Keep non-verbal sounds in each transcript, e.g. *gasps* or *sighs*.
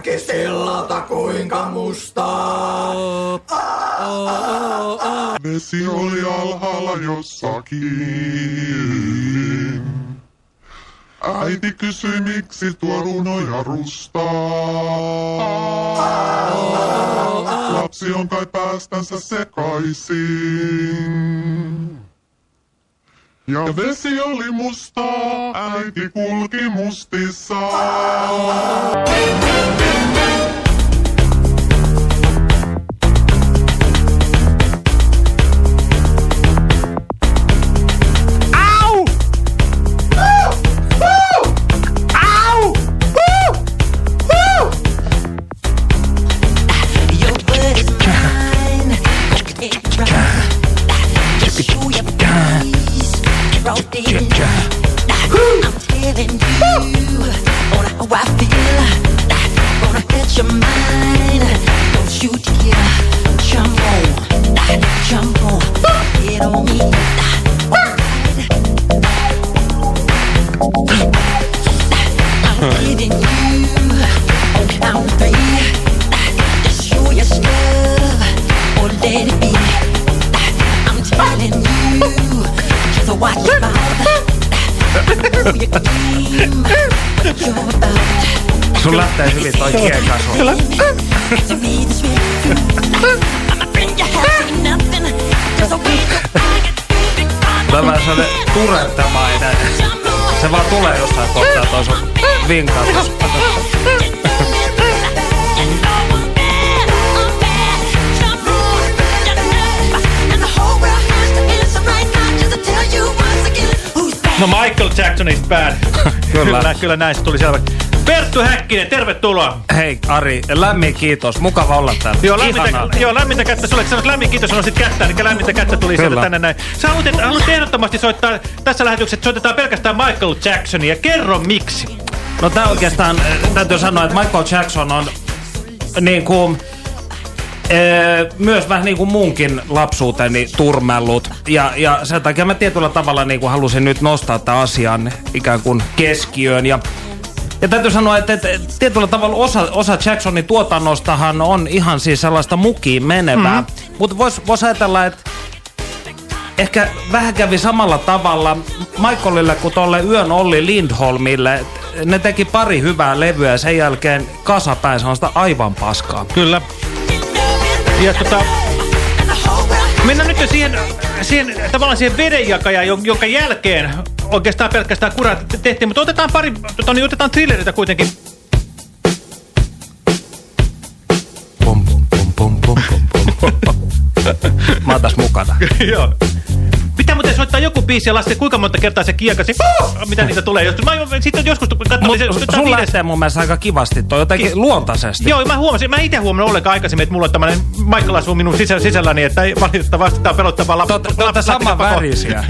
näki sillalta kuinka mustaa. Vesi oli alhaalla jossakin. Äiti kysyi, miksi tuo runoja rustaa. Lapsi on kai päästänsä sekaisin. Ja vesi oli mustaa, äiti kulki mustissaan. To Tämä on sellainen turettamainen. Se vaan tulee jossain kohtaa toi sun vinkaus. No Michael Jackson is bad. Kyllä. kyllä, kyllä näistä tuli selvä. Perttu Häkkinen, tervetuloa. Hei Ari, lämmin kiitos. Mukava olla täällä. Joo, lämmintä, Ihanaa. joo, lämmintä kättä. Sulle sanoit lämmin kiitos, sanoit kättä, eli lämmintä kättä tuli sieltä Kyllä. tänne näin. Sä haluat, haluat ehdottomasti soittaa tässä lähetyksessä, että soitetaan pelkästään Michael Jacksonia. Kerro miksi. No tää oikeastaan, äh, täytyy sanoa, että Michael Jackson on niin kuin, äh, myös vähän niin kuin munkin lapsuuteni turmellut. Ja, ja sen takia mä tietyllä tavalla niin kuin halusin nyt nostaa tämän asian ikään kuin keskiöön. Ja, ja täytyy sanoa, että, että tietyllä tavalla osa, osa Jacksonin tuotannostahan on ihan siis sellaista mukiin menevää. Mm-hmm. Mutta voisi vois ajatella, että ehkä vähän kävi samalla tavalla Michaelille kuin tolle Yön Olli Lindholmille. Ne teki pari hyvää levyä ja sen jälkeen kasapäin sellaista aivan paskaa. Kyllä. Ja tota, mennään nyt siihen, siihen tavallaan siihen vedenjakajaan, jon- jonka jälkeen oikeastaan pelkästään kurat tehtiin, mutta otetaan pari, tota, niin otetaan thrilleritä kuitenkin. Pum, pum, pum, pum, pum, pum, pum. *laughs* Mä oon tässä mukana. Joo. Soittaa joku biisi ja laskea, kuinka monta kertaa se kiekasi. Mitä niitä tulee? Joskus, mä sitten joskus katsoin, Mut se, se, lähtee mun mielestä aika kivasti toi jotenkin Ki- luontaisesti. Joo, mä huomasin, mä itse huomannut ollenkaan aikaisemmin, että mulla on tämmönen Michael asuu minun sisä, sisälläni, että ei valitettavasti tää on pelottavaa lap, Te ootte- te ootte saman värisiä.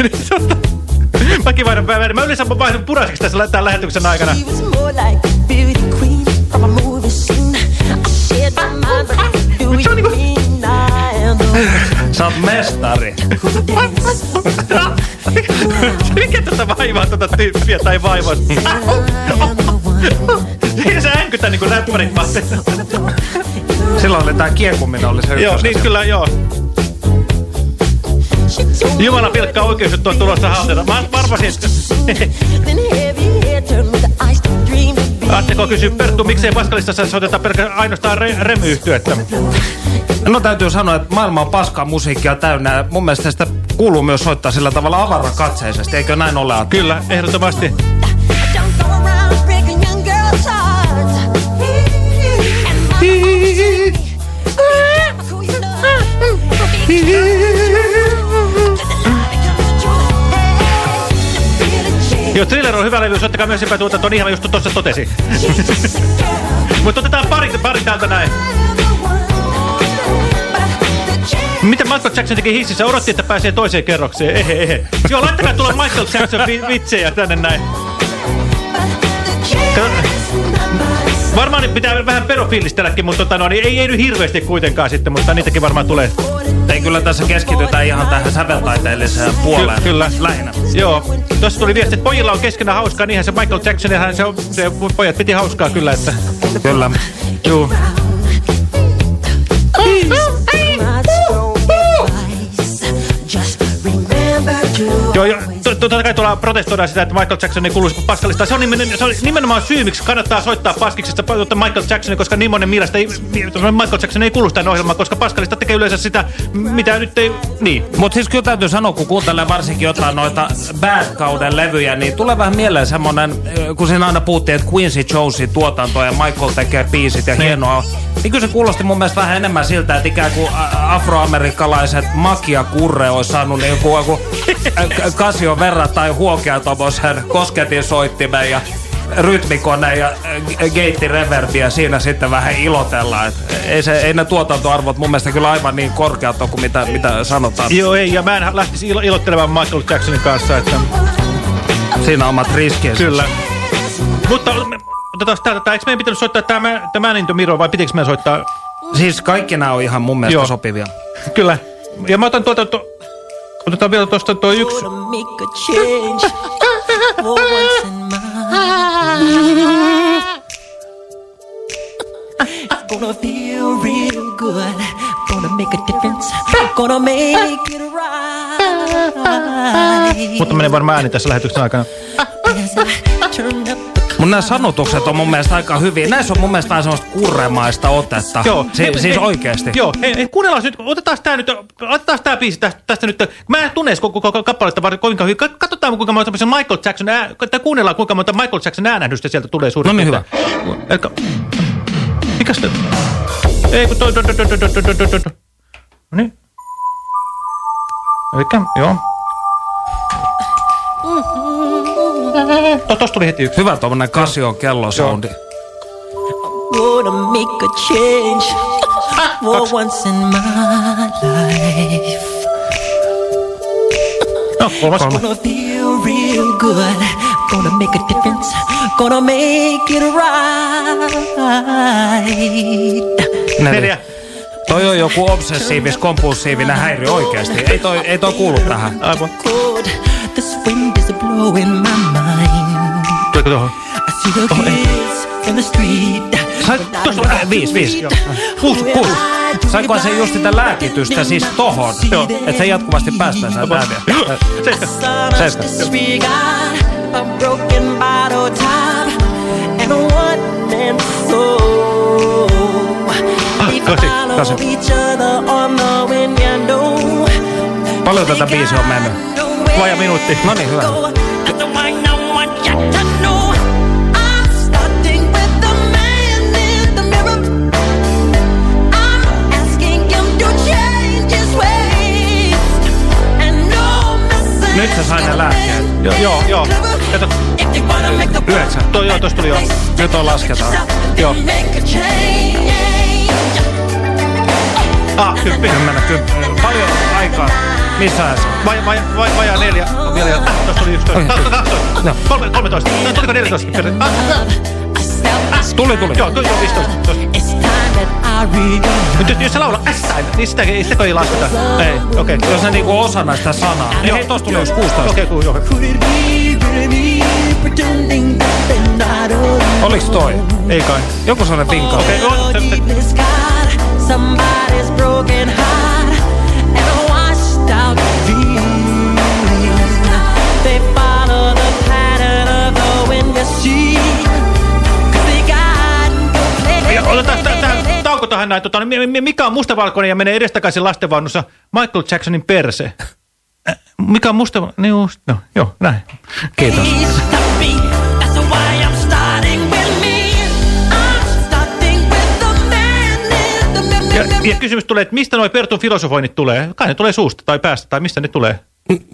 Mäkin vaihdan värin. Mä yleensä vaihdun punaiseksi tässä tämän lähetyksen aikana. She was more like beauty queen from a movie scene. I shared my mind, but do you mean I am the one Sä oot mestari. *laughs* Mikä tätä vaivaa tätä tyyppiä tai vaivaa? Siinä se änkytä niinku räppärit vaan. Silloin oli tää kiekuminen oli se Joo, niin kyllä joo. Jumala pilkkaa oikeusjuttu on tulossa haaltena. Mä arvasin, että... Aatteko kysyä Perttu, miksei Paskalissa soiteta pelkä ainoastaan re remyyhtyettä? No täytyy sanoa, että maailma on paskaa musiikkia täynnä. Mun mielestä sitä kuuluu myös soittaa sillä tavalla avarakatseisesti, eikö näin ole? Atte? Kyllä, ehdottomasti. Don't Joo, Thriller on hyvä levy, soittakaa myös epätuotanto, niin ihan just tuossa totesi. *laughs* Mutta otetaan pari, pari täältä näin. Mitä Michael Jackson teki hississä? Odotti, että pääsee toiseen kerrokseen. Ehe, ehe. Joo, laittakaa tulla Michael Jackson vi vitsejä tänne näin. Varmaan pitää vähän pedofiilistelläkin, mutta tota, no, niin ei, ei nyt hirveästi kuitenkaan sitten, mutta niitäkin varmaan tulee. Ei kyllä tässä keskitytä ihan tähän säveltaiteelliseen puoleen. Ky kyllä. Lähinnä. Joo, tuossa tuli viesti, että pojilla on keskenään hauskaa, niinhän se Michael Jackson, ja se, se pojat piti hauskaa kyllä, että... Kyllä. Juu. Just remember to Joo, joo. To- Totta kai tuolla protestoidaan sitä, että Michael Jackson ei kuuluisi paskalista. Se on, nimen, se on nimenomaan syy, miksi kannattaa soittaa paskiksesta tuota Michael Jacksonin, koska niin monen mielestä ei, Michael Jackson ei kuulu tämän ohjelmaan, koska paskalista tekee yleensä sitä, mitä nyt ei... Niin. Mutta siis kyllä täytyy sanoa, kun kuuntelee varsinkin jotain noita Bad-kauden levyjä, niin tulee vähän mieleen semmonen, äh, kun siinä aina puhuttiin, että Quincy Jonesin tuotanto ja Michael tekee biisit ja hienoa. Niin kyllä se kuulosti mun mielestä vähän enemmän siltä, että ikään kuin afroamerikkalaiset Makia Kurre olisi saanut niin joku, *laughs* joku ä, k- Casio verrattain huokea tommosen kosketin soittimen ja rytmikone ja äh, geittireverbiä siinä sitten vähän ilotella. Et ei, se, ei ne tuotantoarvot mun mielestä kyllä aivan niin korkeat ole kuin mitä, mitä sanotaan. Joo, ei, ja mä en lähtisi ilo ilottelemaan Michael Jacksonin kanssa, että Siinä on omat riskinsä. kyllä. Mutta otetaan täältä, tää, eikö meidän pitänyt soittaa tämä, tämä Into Miro, vai pitikö meidän soittaa? Siis kaikki nämä on ihan mun mielestä Joo. sopivia. Kyllä. Ja mä otan tuota, to, otetaan vielä tuosta tuo yksi. to make a change for once in my It's gonna feel real good. Gonna make a difference. Gonna make it right. Mutta menee varmaan ääni tässä lähetyksen aikana. Mutta nämä sanotukset on mun mielestä aika hyviä. Näissä on mun mielestä aina semmoista kurremaista otetta. Joo. Si Hei, siis hei, oikeasti. Joo, hei, hei kuunnellaan nyt, otetaan tää nyt, otetaan tää biisi tästä, tästä nyt. Mä en tunne koko, kappaletta var- kovinkaan hyvin. Ka- Katsotaan kuinka monta tämmöisen Michael Jackson, ää, tai kuunnellaan kuinka monta Michael Jackson äänähdystä sieltä tulee suurin No niin, piirtein. Elkä, mikäs te? Ei kun toi, toi, toi, toi, toi, toi, toi, toi, toi. No niin. Elikkä, joo. To, tosta tuli heti yksi. Hyvä tommonen Casio kellosoundi. gonna make a change for once in my life. No, kolmas. Gonna feel real good. Gonna make a difference. Gonna make it right. Neljä. Toi on joku obsessiivis-kompulsiivinen häiriö oikeasti. Ei toi, ei toi kuulu tähän. Aivan. This wind is blowing my mind. Tuliko tuohon? I see the kids in the street. Sait, tuossa on äh, viisi, viisi. Kuusi, kuusi. Saiko se just sitä lääkitystä siis tohon? Joo. Että se jatkuvasti päästään sen of Seitsemän. disregard, a broken bottle top, and a one-man soul. Kasi, kasi. you know. Paljon tätä biisiä on mennyt? vaja minuutti. No niin, hyvä. Nyt sä sain ne lääkkeet. Joo, joo. joo. Kato. Yhdeksän. Toi, joo, tosta tuli jo. Nyt on lasketaan. Joo. Ah, kymmenen, kymmenen. Paljon aikaa. Missä ajassa? Vaja, vaja, vaja, vajaa neljä. On vielä, ah. Kaksitoista, kaksitoista. Joo. Kolme, kolmetoista. No, tuliko neljätoista? Ah, A self Tuli, tuli. joo, tuli joo, viisitoista. Tosta. It's time that I realize. Nyt jos, jos se laulaa ässäin, niin sitä, ei- sitä ei lasketa. Ei, okei. Okay. Jos ne niinku osana sitä sanaa. Niin hei, tosta tuli yksi 16. Okei, okay, joo. Oliks toi? Ei kai. Joku sellainen vinka. Okei, Oh, okay, somebody's broken heart otetaan tauko tähän näin. Tota, mi- mikä on mustavalkoinen ja menee edestakaisin lastenvaunussa? Michael Jacksonin perse. Mikä on musta... Niin just, no, joo, näin. Kiitos. Ja, ja kysymys tulee, että mistä noi Pertun filosofoinnit tulee? Kai ne tulee suusta tai päästä, tai mistä ne tulee?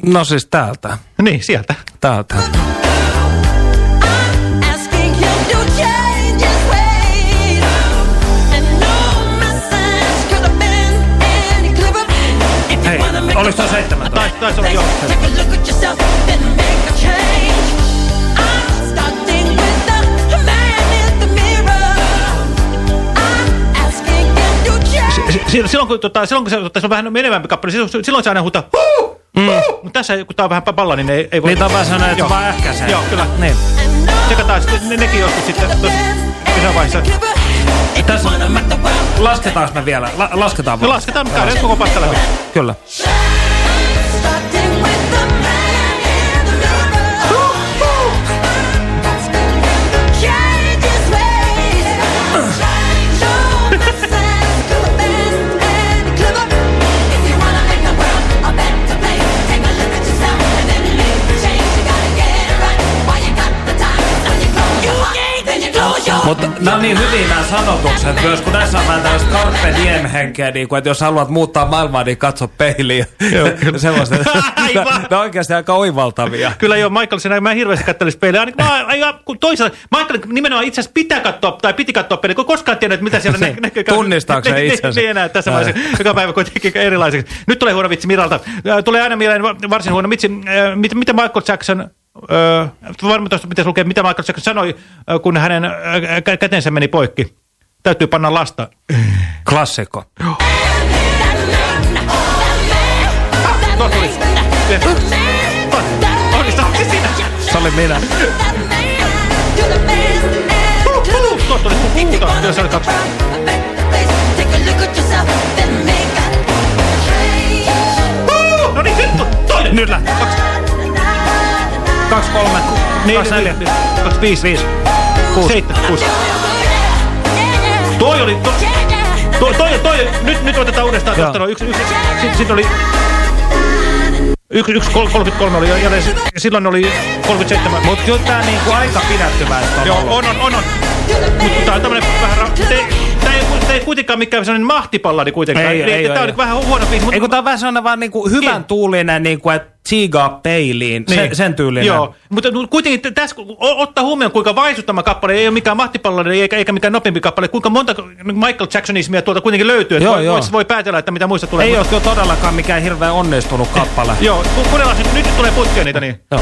No siis täältä. Niin, sieltä. Täältä. Oliko toi 17? Taisi olla, joo. silloin kun, tota, silloin, kun se, tota, se on vähän menevämpi kappale, silloin se aina huutaa huu, mm. huu. Mutta tässä, kun tää on vähän palla, niin ei, ei voi... Niin tää on vähän sanoa, että vaan ähkäsee. Joo, kyllä. Niin. Tsekataan sitten ne, nekin joskus sitten tuossa kesävaiheessa. Tässä lasketaanko me vielä? La lasketaan vaan. lasketaan käydään koko pasta läpi. Kyllä. Mutta nämä on niin hyviä nämä sanotukset myös, kun tässä on vähän tällaista carpe diem henkeä, niin kuin, että jos haluat muuttaa maailmaa, niin katso peiliin. Joo, *laughs* Sellaista. Aivan. Ne on oikeasti aika oivaltavia. Kyllä joo, Michael, sen mä en hirveästi kattelisi peiliä. Ainakin, mä, kun toisaalta, Michael nimenomaan itse asiassa pitää katsoa, tai piti katsoa peiliä, kun koskaan tiennyt, mitä siellä *laughs* Niin, näkyy. tunnistaako se *laughs* Niin, itsensä? Niin enää tässä vaiheessa. Joka päivä kuitenkin erilaiseksi. Nyt tulee huono vitsi Miralta. Tulee aina mieleen va- varsin huono vitsi. Äh, mit- Mitä Michael Jackson... Öö, varmaan tuosta pitäisi lukea, mitä Michael Jackson sanoi, kun hänen kä- kätensä meni poikki. Täytyy panna lasta. Klassikko. Se oli minä. Tuossa tuli puhuta. Jos oli kaksi. No niin, nyt toinen. Kaksi, kaksi kolme, Niin, kaksi neljä, niin, kaksi, viisi, viisi, kuusi. seitsemän, kuusi. Toi oli, to, toi, toi, toi, nyt, nyt otetaan uudestaan tuosta noin yksi, yksi, sitten sit oli, yksi, yksi, kol- 33 oli, ja, ja si- silloin oli 37. Mut kyllä tää niinku aika pidättyväistä on Joo, on, on, on, on. Mutta tää on tämmönen vähän, tää ei, tää ei kuitenkaan mikään sellainen mahtipalladi kuitenkaan. Ei, Eli ei, tää ei. on niinku vähän huono biisi, Ei mutta tää on vähän sellainen vaan niinku hyvän Niin. tuulinen, niinku, että tsiigaa peiliin, sen, sen tyylinen. Joo, mutta kuitenkin tässä kun ottaa huomioon, kuinka vaisuttama kappale, ei ole mikään mahtipalladi eikä, eikä mikään nopeampi kappale, kuinka monta Michael Jacksonismia tuolta kuitenkin löytyy, että Joo, voi, joo. voi, päätellä, että mitä muista tulee. Ei ole todellakaan mikään hirveän onnistunut kappale. Joo, ku- kuunnellaan nyt, nyt tulee putkeen niitä niin. Joo.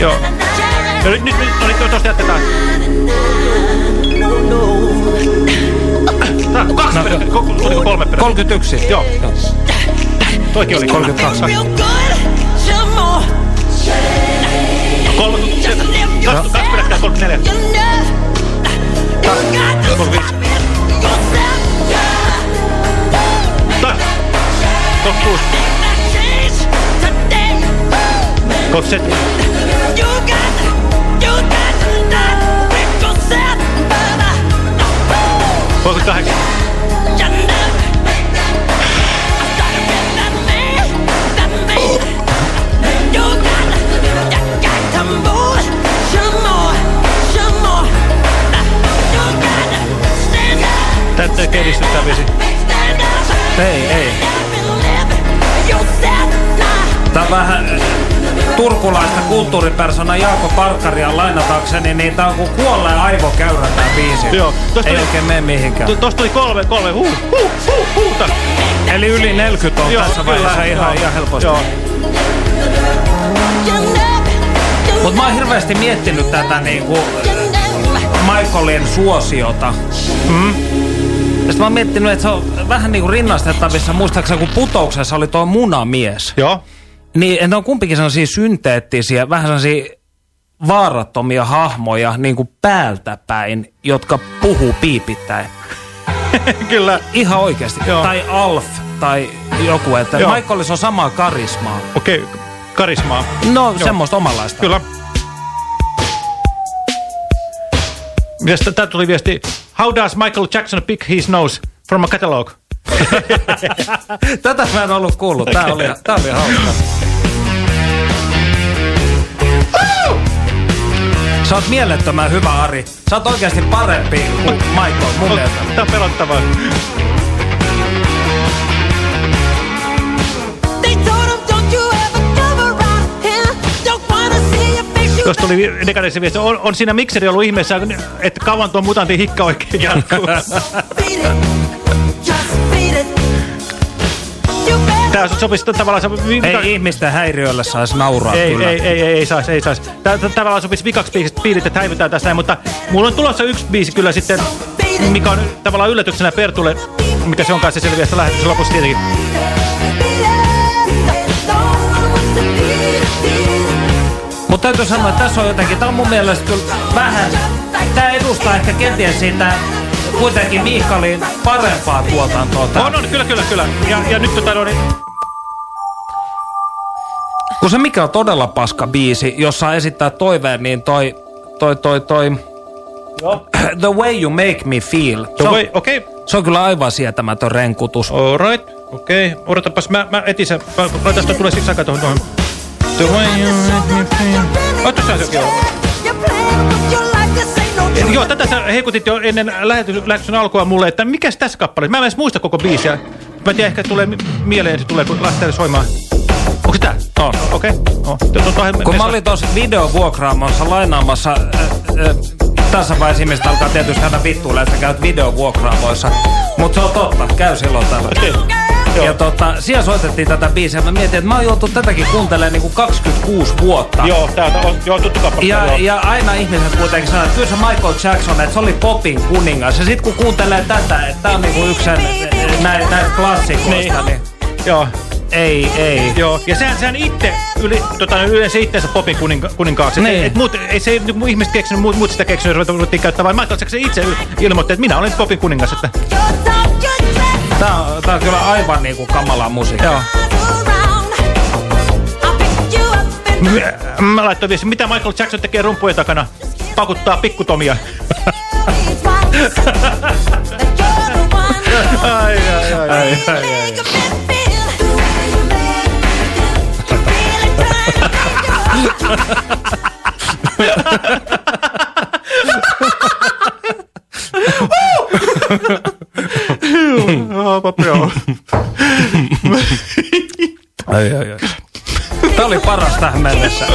Joo. Ja nyt, nyt, no, niin, tuosta jatketaan. Tää kaksi No, peräkkäin, ko- tuliko kolme peräkkäin? 31. Joo. Toikin oli 32. Real good, some more. kolme. Kaksi, kaksi peräkkäin, 34. You know, you got to Kolme. stop it yourself. Taas. 36. Change today. 37. stand up, Täytyy kedistyttää biisi. stand up. Ei, ei. Tää on vähän äh, turkulaista kulttuuripersona Jaakko Parkkaria lainatakseni, niin tää on kuin kuolleen aivokäyrä tää biisi. Joo. Tosta Ei oikein mene mihinkään. Tu- Tosta tuli kolme, kolme, huu, huu, huu, huuta. Eli yli 40 on Joo, tässä kyllä, vaiheessa ihan, joo. ihan helposti. Joo. Mutta mä oon hirveästi miettinyt tätä niinku. Michaelin suosiota. Mm. Ja sit mä oon miettinyt, että se on vähän niinku rinnastettavissa, muistaakseni kun putouksessa oli tuo munamies. Joo. Niin ne on kumpikin sellaisia synteettisiä, vähän sellaisia vaarattomia hahmoja niin kuin päältä päin, jotka puhuu piipittäin. *laughs* Kyllä. Ihan oikeasti. Joo. Tai Alf tai joku, että Joo. Michaelissa on samaa karismaa. Okei, okay. karismaa. No, Joo. semmoista omanlaista. Kyllä. Mitäs tää tuli viesti? How does Michael Jackson pick his nose from a catalog? *laughs* Tätä mä en ollut kuullut. Tää oli, tää oli hauska. Sä oot mielettömän hyvä, Ari. Sä oot oikeasti parempi kuin Michael, mun mielestä. Tää on pelottavaa. Tuosta tuli dekadenssi viesti. On, on siinä mikseri ollut ihmeessä, että kauan tuo mutantin hikka oikein jatkuu. Tää sopisi tavallaan... se- vika- Ei ihmisten häiriölle saisi nauraa ei, kyllä. ei, ei, ei, ei saisi, ei saisi. Tavallaan sopisi vikaksi biisistä biilit, että häivytään tässä mutta mulla on tulossa yksi biisi kyllä sitten, mikä on tavallaan yllätyksenä Pertulle, mikä se onkaan se selviää sitä lähetyksen lopussa tietenkin. Mutta täytyy sanoa, että tässä on jotenkin, tämä on mun mielestä kyllä vähän, tämä edustaa ehkä kenties siitä kuitenkin Miikkalin parempaa tuotantoa. On, on, kyllä, kyllä, kyllä. Ja, ja nyt tota, no, niin, Kun se mikä on todella paska biisi, jos saa esittää toiveen, niin toi, toi, toi, toi, *clears throat* The Way You Make Me Feel. Se on, Okei, okei. se on kyllä aivan sietämätön renkutus. Alright, okei. Okay. Odotapas, mä, mä etin sen. Mä- mä- Tästä tulee siksi aikaa tuohon. tuohon. The way you make me feel. Oh, on sekin. Joo, tätä sä heikutit jo ennen lähetyksen alkua mulle, että mikäs tässä kappale? Mä en edes muista koko biisiä. Mä en tiedä, ehkä tulee mi- mieleen, se tulee, kun lähtee soimaan. Onko tää? On. Okei. Oh. Kun mä olin tuossa videovuokraamossa lainaamassa, äh, äh, tässä vaiheessa ihmiset alkaa tietysti aina vittuilla, että sä käyt videovuokraamoissa. Mutta se on totta, käy silloin tällä. Joo. Ja tota, siellä soitettiin tätä biisiä. Mä mietin, että mä oon joutunut tätäkin kuuntelemaan niinku 26 vuotta. Joo, täältä on, joo, tuttu kappale. Ja, joo. ja aina ihmiset kuitenkin sanoo, että kyllä se Michael Jackson, että se oli popin kuningas. Ja sit kun kuuntelee tätä, että tää on niinku yksi sen, klassikoista, niin. Joo. Ei, ei. Joo, ja sehän, sehän itse yli, tota, yleensä itseensä popin kuninka, kuninkaaksi. Niin. Et, et muut, ei se niinku ihmiset keksinyt, muut, muut sitä keksinyt, ruvettiin käyttää, vaan Michael Jackson itse ilmoitti, että minä olen popin kuningas. Että, Tää on, tää on kyllä aivan niinku kamalaa musiikkia. joo. Mä- Mä laittoin viesti, mitä Michael Jackson tekee rumpujen takana? Pakuttaa pikkutomia. *laughs* Ai, ai, ai. Ai, ai, ai. Pop, joo. Ai, ai, ai. Tää oli paras tähän mennessä. *laughs*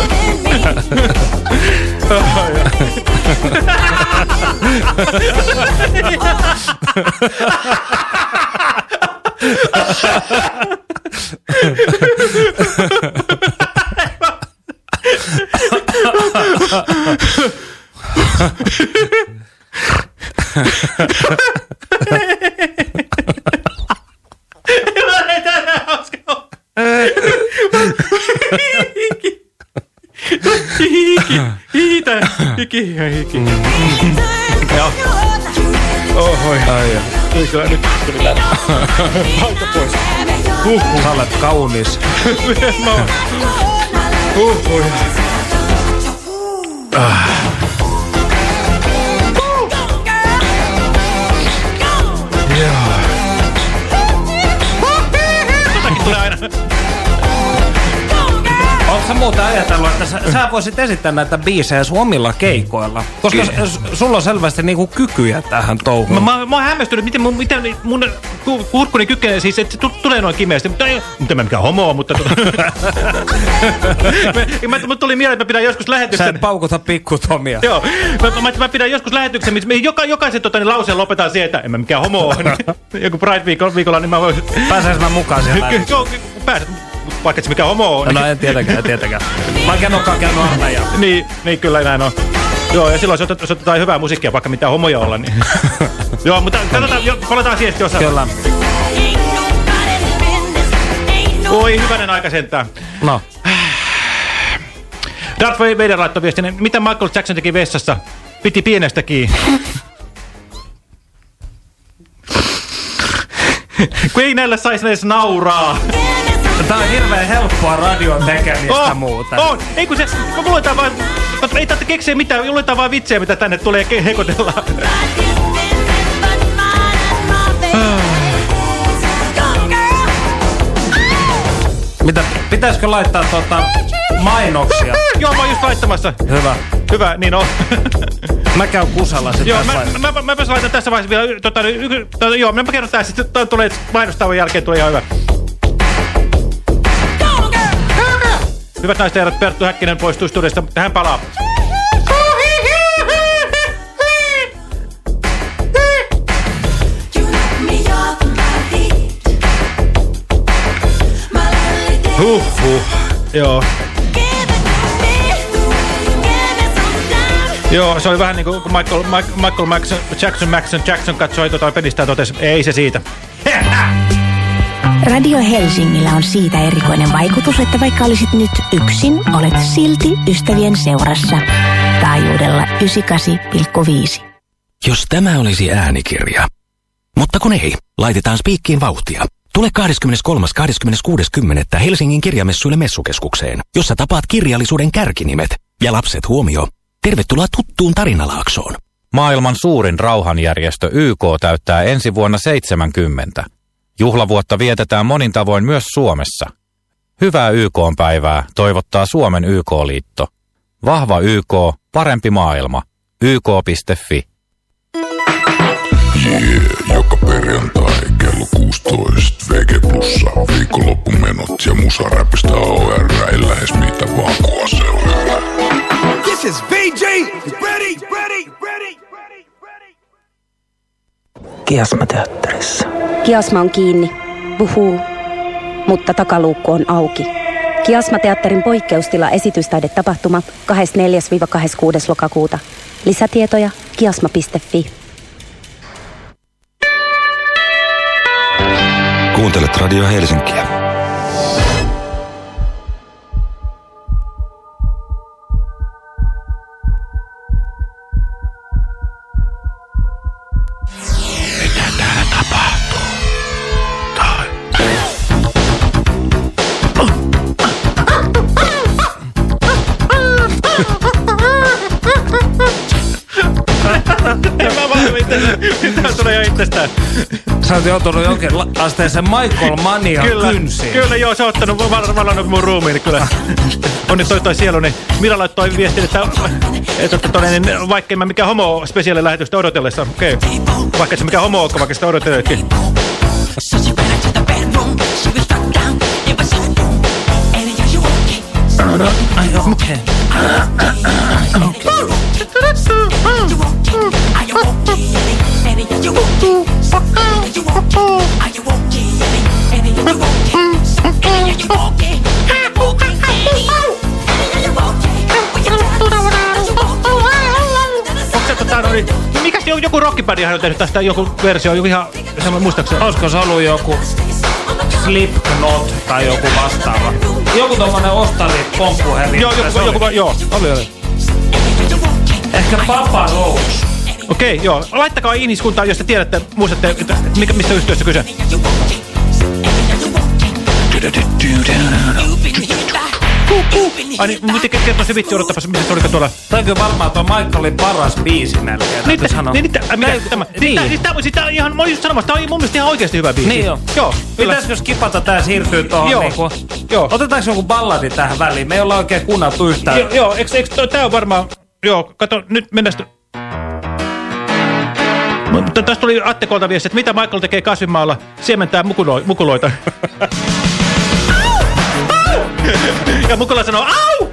Hiki, hiitä, hiki, ja hiki. Joo. Oho, Ai, ai. tuli kyllä nyt tuli läpi. Paita pois. Sä olet kaunis. Mä oon. Uhuh. 啊 Sä muuten ajatellut, että sä, *clears throat* sä voisit esittää näitä biisejä sun omilla keikoilla? Koska sulla on selvästi niinku kykyjä tähän touhuun. Mä, mä, mä oon hämmästynyt, miten mun, miten mun ku- kurkkuni kykenee siis, että tulee noin kimeästi. Mutta ei, mutta en mä mikään homo, mutta... Tota, *laughs* mä, mä, mä, tuli mieleen, että mä pidän joskus Sä lähetyksen... et paukuta pikkutomia. Joo, mä, mä, mä pidän joskus lähetyksen, missä joka, jokaisen tota, niin lauseen lopetan siihen, että en mä mikään homo ole. *laughs* Joku Pride-viikolla, viikolla, niin mä voin... Pääseekö mä mukaan siihen? Joo, pääset, vaikka mikään homo on. No en tietenkään, en tietenkään. Mä en käynyt armeijaa. Niin, niin kyllä näin on. Joo, ja silloin se otetaan hyvää musiikkia, vaikka mitään homoja olla. Niin. *laughs* Joo, mutta katsotaan, jo, palataan siihen sitten jossain. Kyllä. Oi, hyvänen aika sentään. No. Darth Vader laittoi viestin, mitä Michael Jackson teki vessassa? Piti pienestä kiinni. *laughs* Kun ei näillä saisi edes nauraa. *laughs* Tää on hirveän helppoa radion tekemistä muuten. On. Ei kun se, kun luetaan vaan, ei tarvitse keksiä mitään, luetaan vaan vitsejä, mitä tänne tulee ke- hekotellaan. *sighs* Mitä, pitäisikö laittaa tota mainoksia? Joo, mä oon just laittamassa. Hyvä. Hyvä, niin on. *laughs* Mä käyn kusella sit Joo, tässä mä, vaiheessa. mä, mä, mä laitan tässä vaiheessa vielä, tota, y, tota, joo, mä kerron tää sitten, tulee mainostavan jälkeen, tulee ihan hyvä. Hyvät naiset ja herrat, Perttu Häkkinen poistuu studiosta, hän palaa. Joo. Joo, se oli vähän niin kuin Michael, Michael, Jackson, Jackson, Jackson, Jackson katsoi tota pelistä ja totesi, ei se siitä. *laughs* Radio Helsingillä on siitä erikoinen vaikutus, että vaikka olisit nyt yksin, olet silti ystävien seurassa. Taajuudella 98,5. Jos tämä olisi äänikirja. Mutta kun ei, laitetaan spiikkiin vauhtia. Tule 23.26.10. Helsingin kirjamessuille messukeskukseen, jossa tapaat kirjallisuuden kärkinimet. Ja lapset huomio, tervetuloa tuttuun tarinalaaksoon. Maailman suurin rauhanjärjestö YK täyttää ensi vuonna 70. Juhlavuotta vietetään monin tavoin myös Suomessa. Hyvää YK-päivää toivottaa Suomen YK-liitto. Vahva YK, parempi maailma. YK.fi Jee, joka perjantai kello 16 VG Plussa, viikonloppumenot ja musaräpistä OR, ei lähes mitä vaan kun se on hyvä. This is VJ. Kiasmateatterissa. Kiasma on kiinni, puhuu, mutta takaluukku on auki. Kiasmateatterin poikkeustila esitystaidetapahtuma 24-26. lokakuuta. Lisätietoja kiasma.fi. Kuuntelet Radio Helsinkiä. Tämä tulee ihan itsestään. Sä oot joutunut jonkin asteeseen Michael Mania Kyllä, kynsiin. kyllä joo, se on ottanut val- vallannut mun ruumiin, kyllä. *laughs* On nyt toi toi sielu, niin Mira laittoi viestin, että, että, että toinen, niin, vaikka en mä mikään homo spesiaali lähetystä odotellessa, okei. Okay. Vaikka et se mikään homo vaikka sitä odotelletkin. Ai, niin, mikä se on, joku rockibändihän on tehnyt tästä joku versio, joku ihan semmoinen muistaakseni. Olisiko se ollut joku Slipknot tai joku vastaava? Joku tommonen ostali pomppuheli. Joo, joku, joku, joo, oli, oli. Ehkä Papa Roach. Okei, okay, joo. Laittakaa ihmiskuntaan, jos te tiedätte, muistatte, että mikä, mistä yhtiöstä kyse. Ai niin, mun piti kertoa se vitsi, odottapas, missä se oliko tuolla. Tämä on varmaan tuo Michaelin paras biisi melkein. Niin, sanoa. niin, mikä, Näin- tämä, niin. Niin, tämä, siis tämä, ihan, mä olin just sanomassa, tämä on mun mielestä ihan oikeasti hyvä biisi. Niin joo. Joo. Pitäisikö skipata tää siirtyy tuohon Joo. niinku... Joo. Otetaanko joku balladi tähän väliin? Me ei olla oikein kuunneltu yhtään. Joo, joo eikö, eikö, tämä on varmaan, joo, kato, nyt mennään Tästä tuli Attekolta viesti, että mitä Michael tekee kasvimaalla, siementää mukulo, mukuloita. *laughs* ja mukula sanoo, au!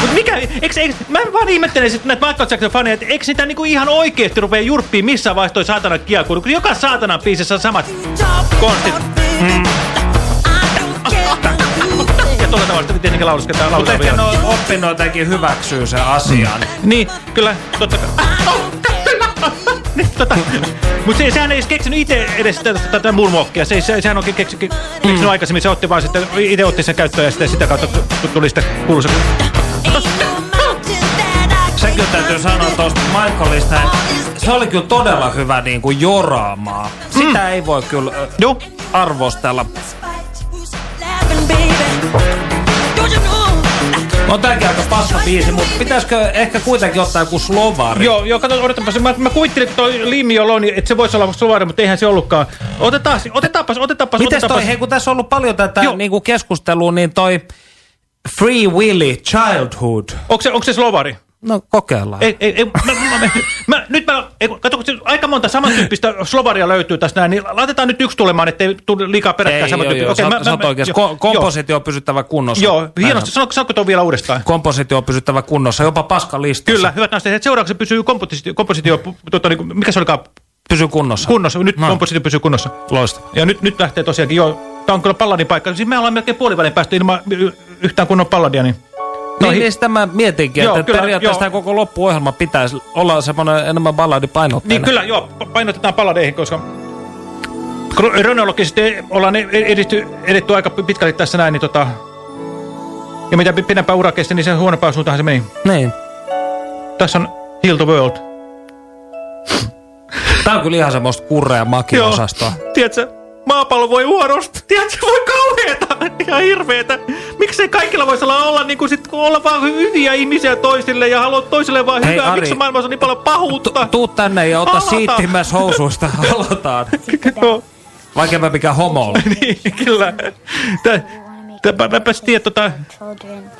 Mut mikä, eikö, eikö, mä vaan ihmettelen sit näitä Michael Jackson faneja, että eikö sitä niinku ihan oikeesti rupea jurppiin missään vaiheessa toi saatana kiakuru, kun joka saatanan biisissä on samat konstit. Ja tuolla tavalla sitten tietenkin laulusketaan Mutta lauletaan ehkä vielä. ne on oppinut jotenkin hyväksyy sen asian. Niin, kyllä, totta kai. *laughs* Niin, tota, mutta se, sehän ei edes keksinyt itse edes tätä, tätä moonwalkia. Se, se, sehän onkin keksi, keksinyt mm. aikaisemmin. Se otti vaan sitten, itse otti sen käyttöön ja sitten sitä kautta tu- tuli sitten kuuluisa. Se kyllä täytyy sanoa tuosta Michaelista, että se oli kyllä todella hyvä niin kuin joraamaa. Sitä ei voi kyllä Joo. arvostella. On tääkin aika paska biisi, mutta pitäisikö ehkä kuitenkin ottaa joku slovari? Joo, joo, kato, odotapas. Mä, mä kuvittelin, että toi Limmi Oloni, että se voisi olla Slovari, mutta eihän se ollutkaan. Otetaan, otetaanpas, otetaanpas, Mites otetaanpas. toi, hei kun tässä on ollut paljon tätä Joo. niinku keskustelua, niin toi Free Willy Childhood. Onko se, onko se Slovari? No kokeillaan. Ei, ei, ei, mä, mä, mä, mä, nyt mä, ei, kato, kun aika monta samantyyppistä slovaria löytyy tästä näin, niin laitetaan nyt yksi tulemaan, ettei tule liikaa peräkkäin samantyyppistä. Okei, sä, mä- mä- oikeassa. Ko kompositio on pysyttävä kunnossa. Joo, hienosti. Sanotko, sanotko tuon vielä uudestaan? Kompositio on pysyttävä kunnossa, jopa paska listassa. Kyllä, hyvät naiset, että seuraavaksi pysyy kompositio, kompositio tota, niin, mikä se olikaan, Pysy kunnossa. kunnossa. Nyt No. kompositio pysyy kunnossa. Loistavaa. Ja nyt, nyt lähtee tosiaankin, joo, tää on kyllä palladin paikka. Siis me ollaan melkein puolivälin päästy ilman yhtään kunnon palladia, niin... Niin, niin sitä mä mietinkin, Joo, että kyllä, periaatteessa joo. tämä koko loppuohjelma pitäisi olla semmoinen enemmän balladipainotteinen. Niin kyllä, joo, pa- painotetaan palladeihin, koska kro- kronologisesti ollaan e- edisty, edetty aika pitkälti tässä näin, niin tota... Ja mitä pi- pidempään ura kesti, niin se huonompaan suuntaan se meni. Niin. Tässä on Heal the World. Tää on kyllä ihan semmoista kurre- ja makiosastoa. Tiedätkö, maapallo voi huonosti. Tiedätkö, voi kauheeta. Ihan hirveetä. Miksei kaikilla voisi olla, olla, niin kuin sit, olla vaan hyviä ihmisiä toisille ja haluat toisille vaan Hei, hyvää. Ari. Miksi maailmassa on niin paljon pahuutta? Tuu tänne ja ota siittimäs housuista. *laughs* Aloitaan. Joo, Vaikka mä mikä homo *laughs* niin, kyllä. Tää, tää, mä, mäpäs tiedä, tota, Children.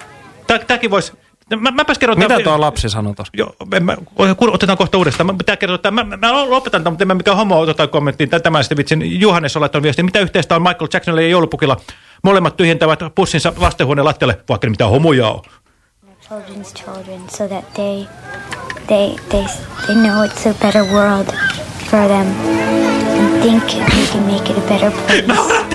tää, tääkin vois... Mä, mäpäs kerron... Mitä tää- tuo lapsi sanoi tuossa? Joo, en mä, kur- otetaan kohta uudestaan. Mä, pitää kertoa, mä, mä, mä lopetan tämän, mutta en mä mikään homo otetaan kommenttiin. Tä- Tämän sitten vitsin. Juhannes on laittanut viestin. Mitä yhteistä on Michael Jacksonille ja joulupukilla? Molemmat tyhjentävät pussinsa lastenhuoneen lattialle, vaikka ne mitään homoja on. children's children so that they they they they know it's a better world for them and think they can make it a better place. *laughs*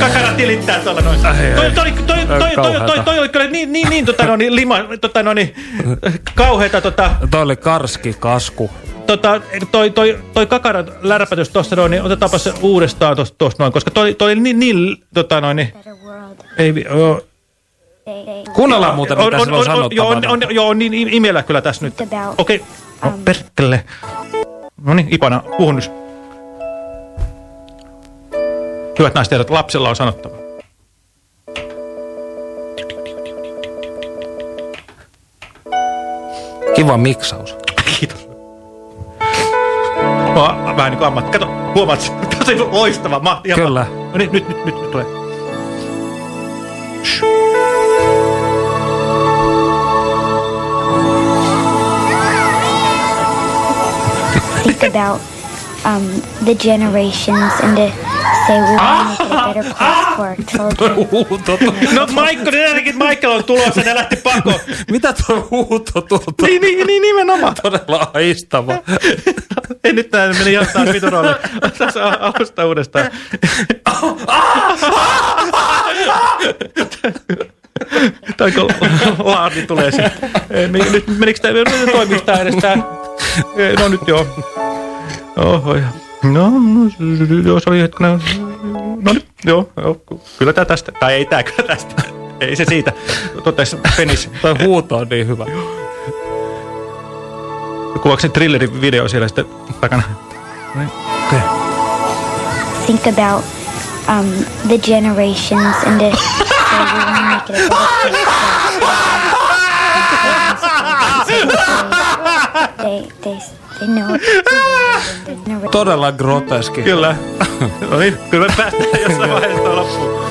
kakara tilittää tuolla noin. Toi, toi, toi, toi, toi, toi, toi, toi oli kyllä niin, niin, niin tota, no, niin, lima, tota, no, niin, kauheita. Tota, toi oli karski kasku. Tota, toi, toi, toi kakaran lärpätys tuossa noin, niin otetaanpa se uudestaan tuossa noin, koska toi, toi oli niin, niin tota noin, niin- ei, oh, Kuunnellaan muuten, mitä on, on, on Joo, on, on, joo, niin imellä kyllä tässä nyt. Okei, okay. no, perkele. Noniin, Ipana, puhun nyt. Hyvät naiset ja herrat, lapsella on sanottava. Kiva miksaus. Kiitos. Mä, vähän niin kuin ammatti. Kato, huomaat, tosi loistava. Mä, ihan Kyllä. No niin, nyt, nyt, nyt, nyt tulee. think about um, the generations and to say we want to make it a better place for our children. No Michael, niin ainakin Michael on tulossa, ne lähti pakoon. Mitä tuo huuto tuolta? Niin, niin, niin nimenomaan. Todella aistava. Ei nyt tää meni taas viturolle. Tässä alusta uudestaan. Tai kun laarni tulee sitten. Nyt menikö tää, nyt toimiks tää edes? Ei, No nyt joo. Oho, ja. No, no, joo, se oli hetkinen. No nyt, joo, joo, kyllä tää tästä. Tai ei tää kyllä tästä. *laughs* Ei se siitä. Totes penis. *laughs* Tuo huuto on niin hyvä. Kuvaako se thrillerin video siellä sitten takana? Think about um, the generations and children. *laughs* They, they, Ah! Todella groteski. Kyllä. *laughs* No niin, kyllä me päästään jossain vaiheessa loppuun.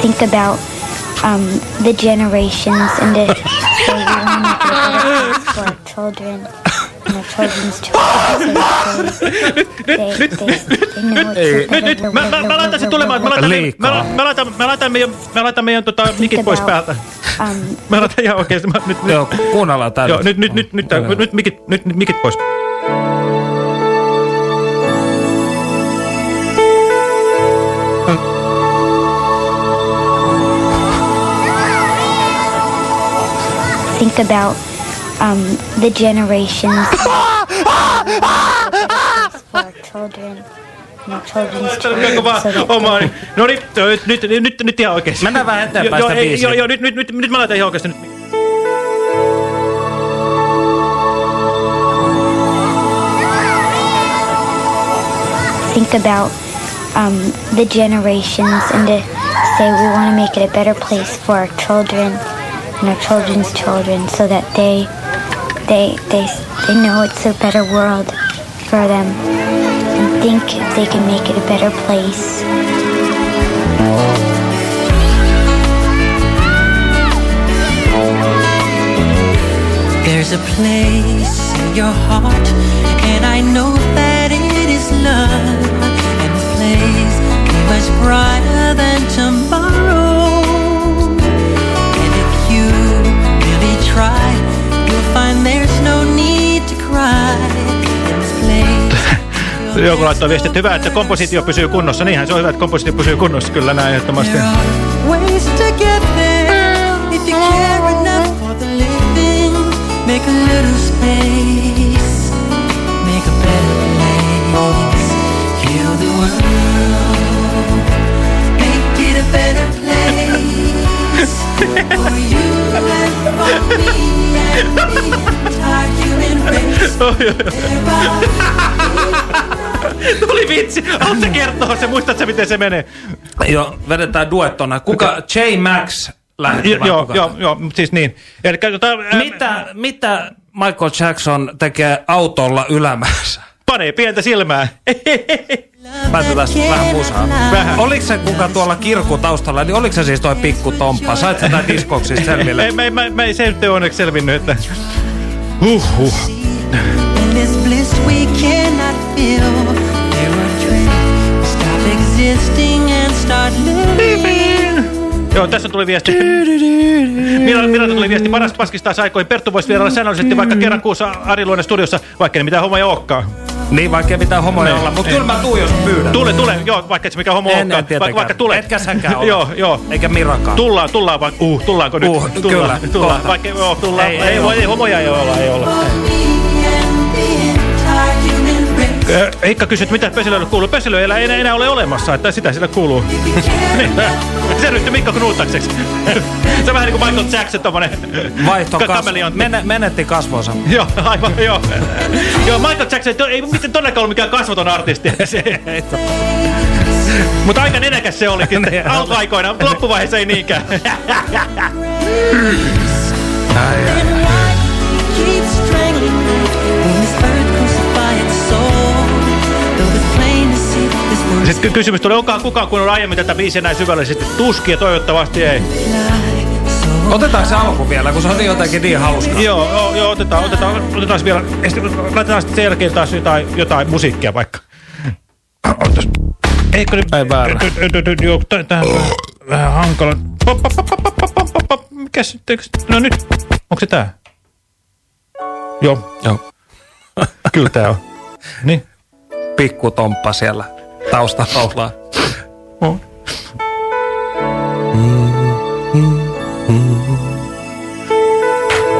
Think about um, the generations and the for *laughs* children. Nyt, mä, laitan sen tulemaan. Mä laitan, mä, laitan, meidän, mä laitan meidän tota, mikit pois päältä. Um, Mä laitan ihan oikeesti. Mä, nyt, nyt, Joo, kuunnellaan tää joo, nyt, nyt, nyt, nyt, nyt, mikit, nyt, nyt mikit pois. think about um, the generations *laughs* for children and our children's children so that No niin, nyt, nyt, nyt, nyt ihan oikeesti. Mennään vähän eteenpäin Joo, sitä biisiä. joo, joo, nyt, nyt, nyt, nyt mä laitan ihan oikeesti. Nyt. think about um, the generations and to say we want to make it a better place for our children and our children's children so that they they they they know it's a better world for them and think they can make it a better place. There's a place in your heart, and I know that it is love. And the place be much brighter Joku laittoi viesti, että hyvä, että kompositio pysyy kunnossa. Niinhän se on hyvä, että kompositio pysyy kunnossa. Kyllä näin ehdottomasti. Make a little space, make a better place. Heal the world, make it a better place for you and for me and the entire human race. Tuli vitsi. Haluatko kertoa se? Muistatko miten se menee? Joo, vedetään duettona. Kuka? J. Max lähti Joo, joo, joo, siis niin. Eli tota, ää, Mitä, mitä Michael Jackson tekee autolla ylämässä? panee pientä silmää. *laughs* Päätetään vähän musaa. Vähän. Oliko se kuka tuolla kirkku taustalla, niin oliko se siis toi pikku Tomppa? Sait sä tää diskoksista selville? Ei, me, me, me, se nyt ei onneksi selvinnyt, että... Huhhuh. In this bliss we cannot feel. Joo, tässä tuli viesti. Mira, Miralta tuli viesti parasta paskista aikoihin. Perttu voisi vierailla säännöllisesti vaikka kerran kuussa Ari Luonen studiossa, vaikka ei mitään homoja olekaan. Niin, vaikka ei mitään homoja No, olla, mutta ei. kyllä mä tuun, jos pyydän. Tule, tule, joo, vaikka et se mikä homo En, olekaan. Vaikka, vaikka tule. Etkä säkään ole. joo, joo. Eikä Mirakaan. Tullaan, tullaan vaikka, uh, tullaanko nyt? Uh, tullaan, kyllä, tullaan. kohta. Vaikka, joo, tullaan. Ei, Ei, ei ei, ole. ei, homoja ei olla, ei olla. Me Heikka kysyi, että mitä Pöselölle kuuluu. Pöselö ei enää, ole olemassa, että sitä sille kuuluu. Niin, Se ryhtyi Mikko Knuuttakseksi. Se on vähän niin kuin Michael Jackson, tommonen Vaihto ka- kasvo. Men, menetti kasvonsa. Joo, aivan, joo. joo, Michael Jackson ei miten todellakaan ollut mikään kasvoton artisti. Se- Mutta aika nenäkäs se olikin *laughs* alkuaikoina, mutta loppuvaiheessa ei niinkään. Why Sitten ky- kysymys tuli, onkohan kukaan kuunnellut aiemmin tätä biisiä näin syvällisesti? Tuskia toivottavasti ei. Otetaanko se alku vielä, kun se on niin jotenkin niin hauska? Joo, joo, joo otetaan, otetaan, otetaan vielä, laitetaan sitten sen jälkeen taas jotain, jotain musiikkia vaikka. Ootas. Eikö nyt... Ei väärä. Joo, on vähän hankala. Mikäs? No nyt, onko se tää? Joo, Joo. kyllä tää on. Niin. Pikku Tomppa siellä taustalla laulaa. On.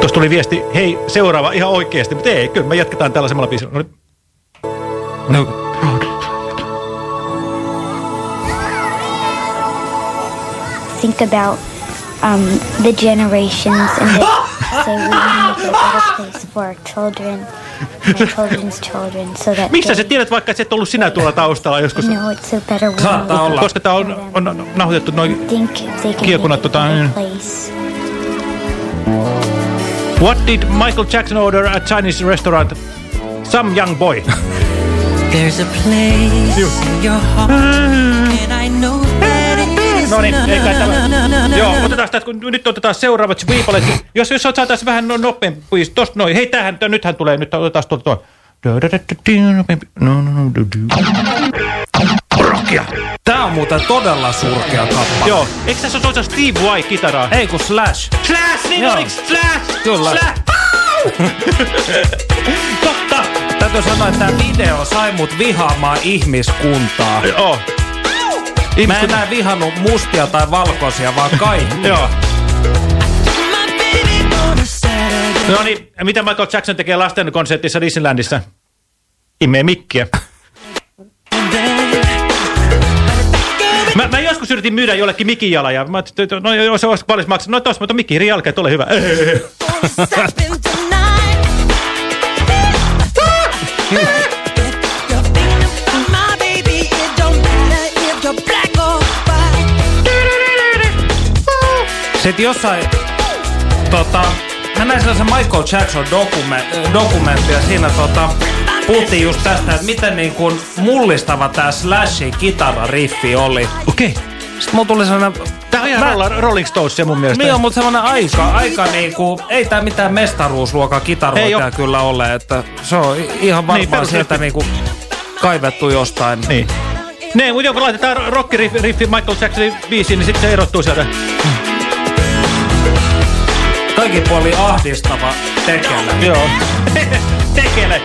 Tuossa tuli viesti, hei seuraava ihan oikeasti, mutta ei, kyllä me jatketaan tällä samalla biisillä. No. No, Think about um, the generations and the, say we want to make it a better place for our children, and *laughs* our children's children, so that Missä sä tiedät, vaikka et ollut sinä tuolla taustalla joskus? know it's a better world. Saattaa olla. Koska tää on, on nauhoitettu noin... Can Kiekunat tota, place. What did Michael Jackson order at Chinese restaurant? Some young boy. There's a place in your heart, and I No niin, ei kai na- tämä. Joo, otetaan sitä, kun nyt otetaan seuraavat viipalet. Jos, jos saataisiin vähän no, nopeampi, pois, tosta noin. Hei, tähän, tää, nythän tulee, nyt otetaan tuolta tuo. No, no, no. Rockia. tää on muuten todella surkea kappale. Joo, eikö tässä ole Steve Vai kitaraa? Ei kun Slash. Slash, niin Joo. oliks? Slash! Kyllä. Slash! Totta! Täytyy sanoa, että tämä video sai mut vihaamaan ihmiskuntaa. Joo. Mä en enää vihannut mustia tai valkoisia, vaan kaikki. Joo. No niin, mitä Michael Jackson tekee lasten konsertissa Disneylandissa? Imee mikkiä. Mä, mä joskus yritin myydä jollekin mikin jala ja mä no joo, se olisi paljon maksaa. No tos, mutta mikki hirin jälkeen, ole hyvä. *laughs* Sitten jossain, tota, mä näin sellaisen Michael Jackson dokume, dokumentti ja siinä tota, puhuttiin just tästä, että miten niin kuin mullistava tää Slashin kitarariffi oli. Okei. Sitten mulla tuli sellainen... Tää on ihan Mä- Rolling Stonesia mun mielestä. Niin on, mutta semmoinen aika, aika niinku, ei tää mitään mestaruusluokan Ei kitaroita kyllä ole, että se on ihan varmaan Niin, sieltä niinku kaivettu jostain. Niin. Ne, mutta kun laitetaan rockiriffi riffi Michael Jacksonin biisiin, niin sitten se erottuu sieltä kaikin puoli ahdistava tekele. Joo. *laughs* tekele.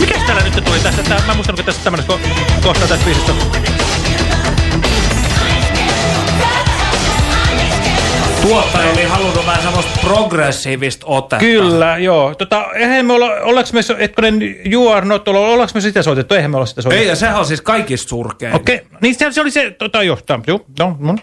Mikäs täällä nyt tuli tässä? Mä muistan, että tässä tämmöinen ko kohtaa tässä biisissä. Tuottaja oli halunnut vähän semmoista progressiivista otetta. Kyllä, joo. Tota, eihän me olla, ollaanko me, so- etkonen You Are Not, olla- ollaanko me sitä soitettu? Eihän me olla sitä soitettu. Ei, ja sehän on siis kaikista surkein. Okei, okay. niin se, se oli se, tota, joo, joo, no, no.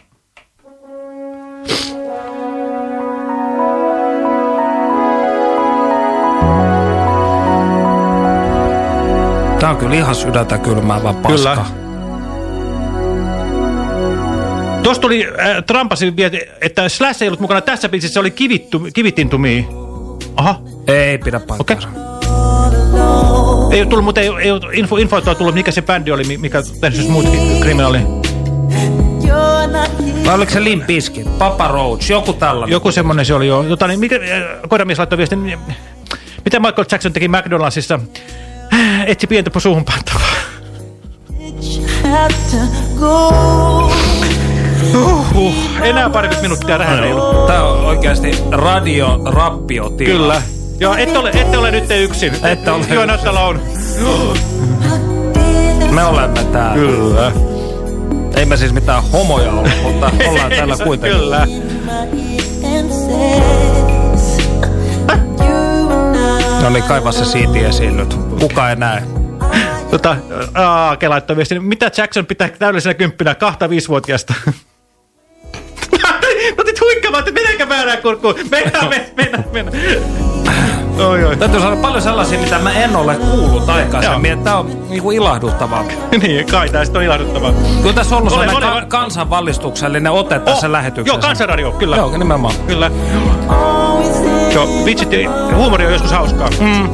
Tää on kyllä ihan sydäntä kylmäävä paska. Kyllä. Tuossa tuli, äh, Trumpasi vielä, että Slash ei ollut mukana tässä biisissä, se oli kivittu, Kivitin to Me. Aha, Ei pidä paikkaa. okei. Ei ole tullut, mutta ei, ei ole info, infoitua tullut, mikä se bändi oli, mi- mikä tehnyt siis muut kriminaali. Vai oliko se Limp Bizkit? Papa Roach, joku tällainen. Joku semmonen se oli jo. Jota, niin, mikä, äh, koiramies laittoi viestin, niin, mitä Michael Jackson teki McDonaldsissa? Äh, Etsi pientä suuhun pantavaa. Uhuh, enää parikymmentä minuuttia rähäreilu. Tää on oikeasti radio rappiotila. Kyllä. Joo, ette ole, ette ole nyt yksin. Ette ole not alone. Me olemme täällä. Kyllä. Ei me siis mitään homoja ole, mutta *laughs* ollaan täällä kuitenkin. Kyllä. No niin, kaiva se siitä esiin nyt. Kuka ei näe. Tota, viestin, mitä Jackson pitää täydellisenä kymppinä kahta viisivuotiaasta? Otit huikkaamaan, että mennäänkö väärään kurkkuun? Mennään, mennään, mennään, mennään. Oi, oi. Täytyy sanoa paljon sellaisia, mitä mä en ole kuullut aikaisemmin. Tää on niinku ilahduttavaa. *laughs* niin, kai sitten on ilahduttavaa. Kyllä tässä on ollut Ole, sellainen ole, ka kansanvallistuksellinen ote tässä Oh, lähetyksessä. Joo, kansanradio, kyllä. Joo, nimenomaan. Kyllä. Joo, vitsit, huumori on joskus hauskaa. Mm.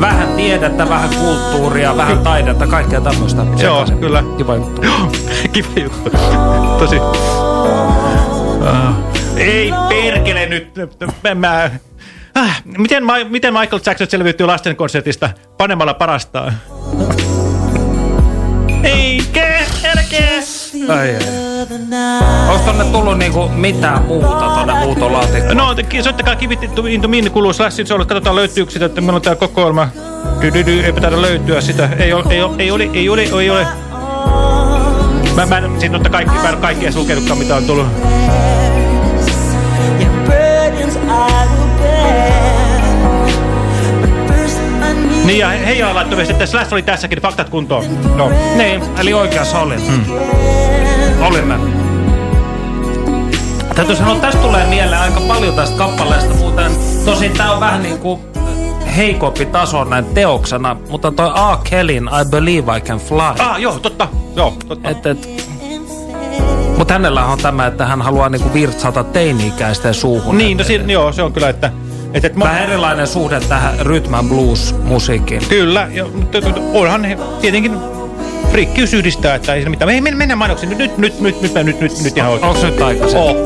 Vähän tiedettä, vähän kulttuuria, vähän taidetta, kaikkea tämmöistä. Joo, kyllä. Kiva juttu. *gasps* Kiva juttu. Tosi. Uh, ei perkele nyt. Mä. Äh, miten, Ma miten Michael Jackson selviytyy lasten konsertista panemalla parastaan? Ei kerkeä. Ai, ai. Onko tonne tullut niinku mitään muuta tonne huutolaatikkoon? No, soittakaa kivit into, min kuluu slashin se Katsotaan löytyykö sitä, että meillä on tää kokoelma. Dy, dy, dy, eipä taida löytyä sitä. Ei ole, ei ole, ei ole, ei ole, ei ole. Mä, mä en, siinä on kaikki, mä en ole kaikkea sulkenutkaan, mitä on tullut. Niin ja Heija laittoi viesti, että Slash oli tässäkin, faktat kuntoon. No. Niin, eli oikeassa olin. Hmm. Olimme. Täytyy sanoa, että tästä tulee mieleen aika paljon tästä kappaleesta muuten. Tosin tää on vähän niin kuin heikompi taso näin teoksena, mutta toi A. Kellin I Believe I Can Fly. Ah, joo, totta. Joo, totta. Et, et, mutta hänellä on tämä, että hän haluaa niinku virtsata teini-ikäisten suuhun. Niin, no si joo, se on kyllä, että... että, että Vähän erilainen suhde tähän rhythm blues-musiikkiin. Kyllä, ja, mutta mutta onhan he tietenkin frikkiys yhdistää, että ei siinä mitään. Ei, men- mennään mainoksiin. Nyt, nyt, nyt, nyt, nyt, nyt, nyt, nyt ihan oikein. Onko nyt aikaisin? Oh.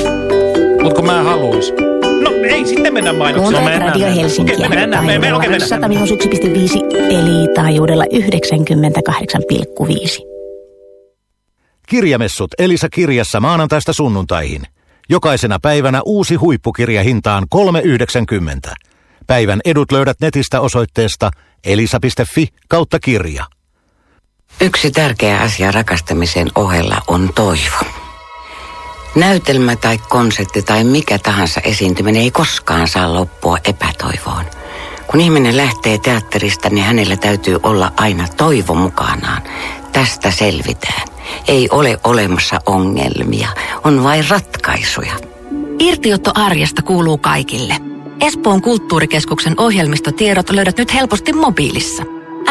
Mut kun mä haluis. No ei, sitten mennään mainoksiin. Kuuntelet mennään, Radio mennään. Helsinkiä. Okei, mennään, mennään, mennään, okei, mennään. 100-1,5 eli taajuudella 98,5. Kirjamessut Elisa Kirjassa maanantaista sunnuntaihin. Jokaisena päivänä uusi huippukirja hintaan 3,90. Päivän edut löydät netistä osoitteesta elisa.fi kautta kirja. Yksi tärkeä asia rakastamisen ohella on toivo. Näytelmä tai konsertti tai mikä tahansa esiintyminen ei koskaan saa loppua epätoivoon. Kun ihminen lähtee teatterista, niin hänellä täytyy olla aina toivo mukanaan. Tästä selvitään. Ei ole olemassa ongelmia, on vain ratkaisuja. Irtiotto arjesta kuuluu kaikille. Espoon kulttuurikeskuksen ohjelmistotiedot löydät nyt helposti mobiilissa.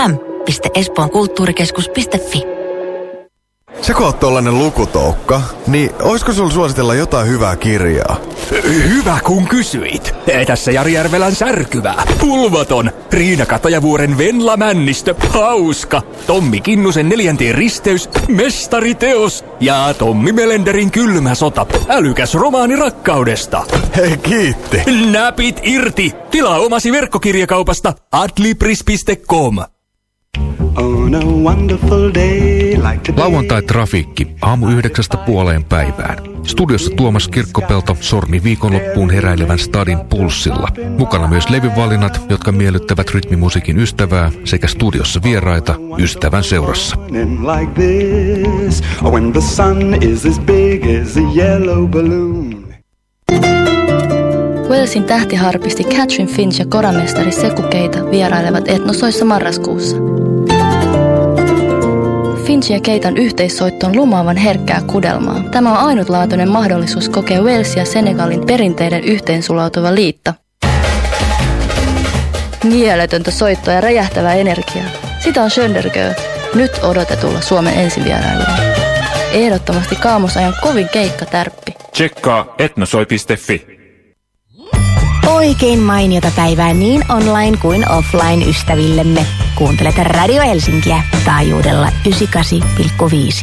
m.espoonkulttuurikeskus.fi Sä kun oot tollanen lukutoukka, niin oisko sulla suositella jotain hyvää kirjaa? Hyvä kun kysyit. Tässä Jari Järvelän särkyvää, pulvaton, Riina Katajavuoren Venla Männistö, hauska, Tommi Kinnusen neljänteen risteys, mestariteos ja Tommi Melenderin kylmä sota, älykäs romaani rakkaudesta. Hei kiitti. Näpit irti! Tilaa omasi verkkokirjakaupasta adlibris.com. on a wonderful day like today. Lauantai-trafiikki aamu yhdeksästä puoleen päivään. Studiossa Tuomas Kirkkopelto sormi viikonloppuun heräilevän stadin pulssilla. Mukana myös levyvalinnat, jotka miellyttävät rytmimusiikin ystävää sekä studiossa vieraita ystävän seurassa. Like this, or when the sun is as big as a yellow balloon. Walesin tähtiharpisti Catherine Finch ja koramestari Seku Keita vierailevat etnosoissa marraskuussa. Finch ja Keitan yhteissoitto on lumaavan herkkää kudelmaa. Tämä on ainutlaatuinen mahdollisuus kokea Wales ja Senegalin perinteiden yhteensulautuva liitto. Mieletöntä soittoa ja räjähtävää energiaa. Sitä on Schöndergö, nyt odotetulla Suomen ensivierailulla. Ehdottomasti kaamosajan kovin keikka tärppi. Tsekkaa etnosoi.fi. Oikein mainiota päivää niin online kuin offline ystävillemme. Kuuntelet Radio Helsinkiä taajuudella 98,5.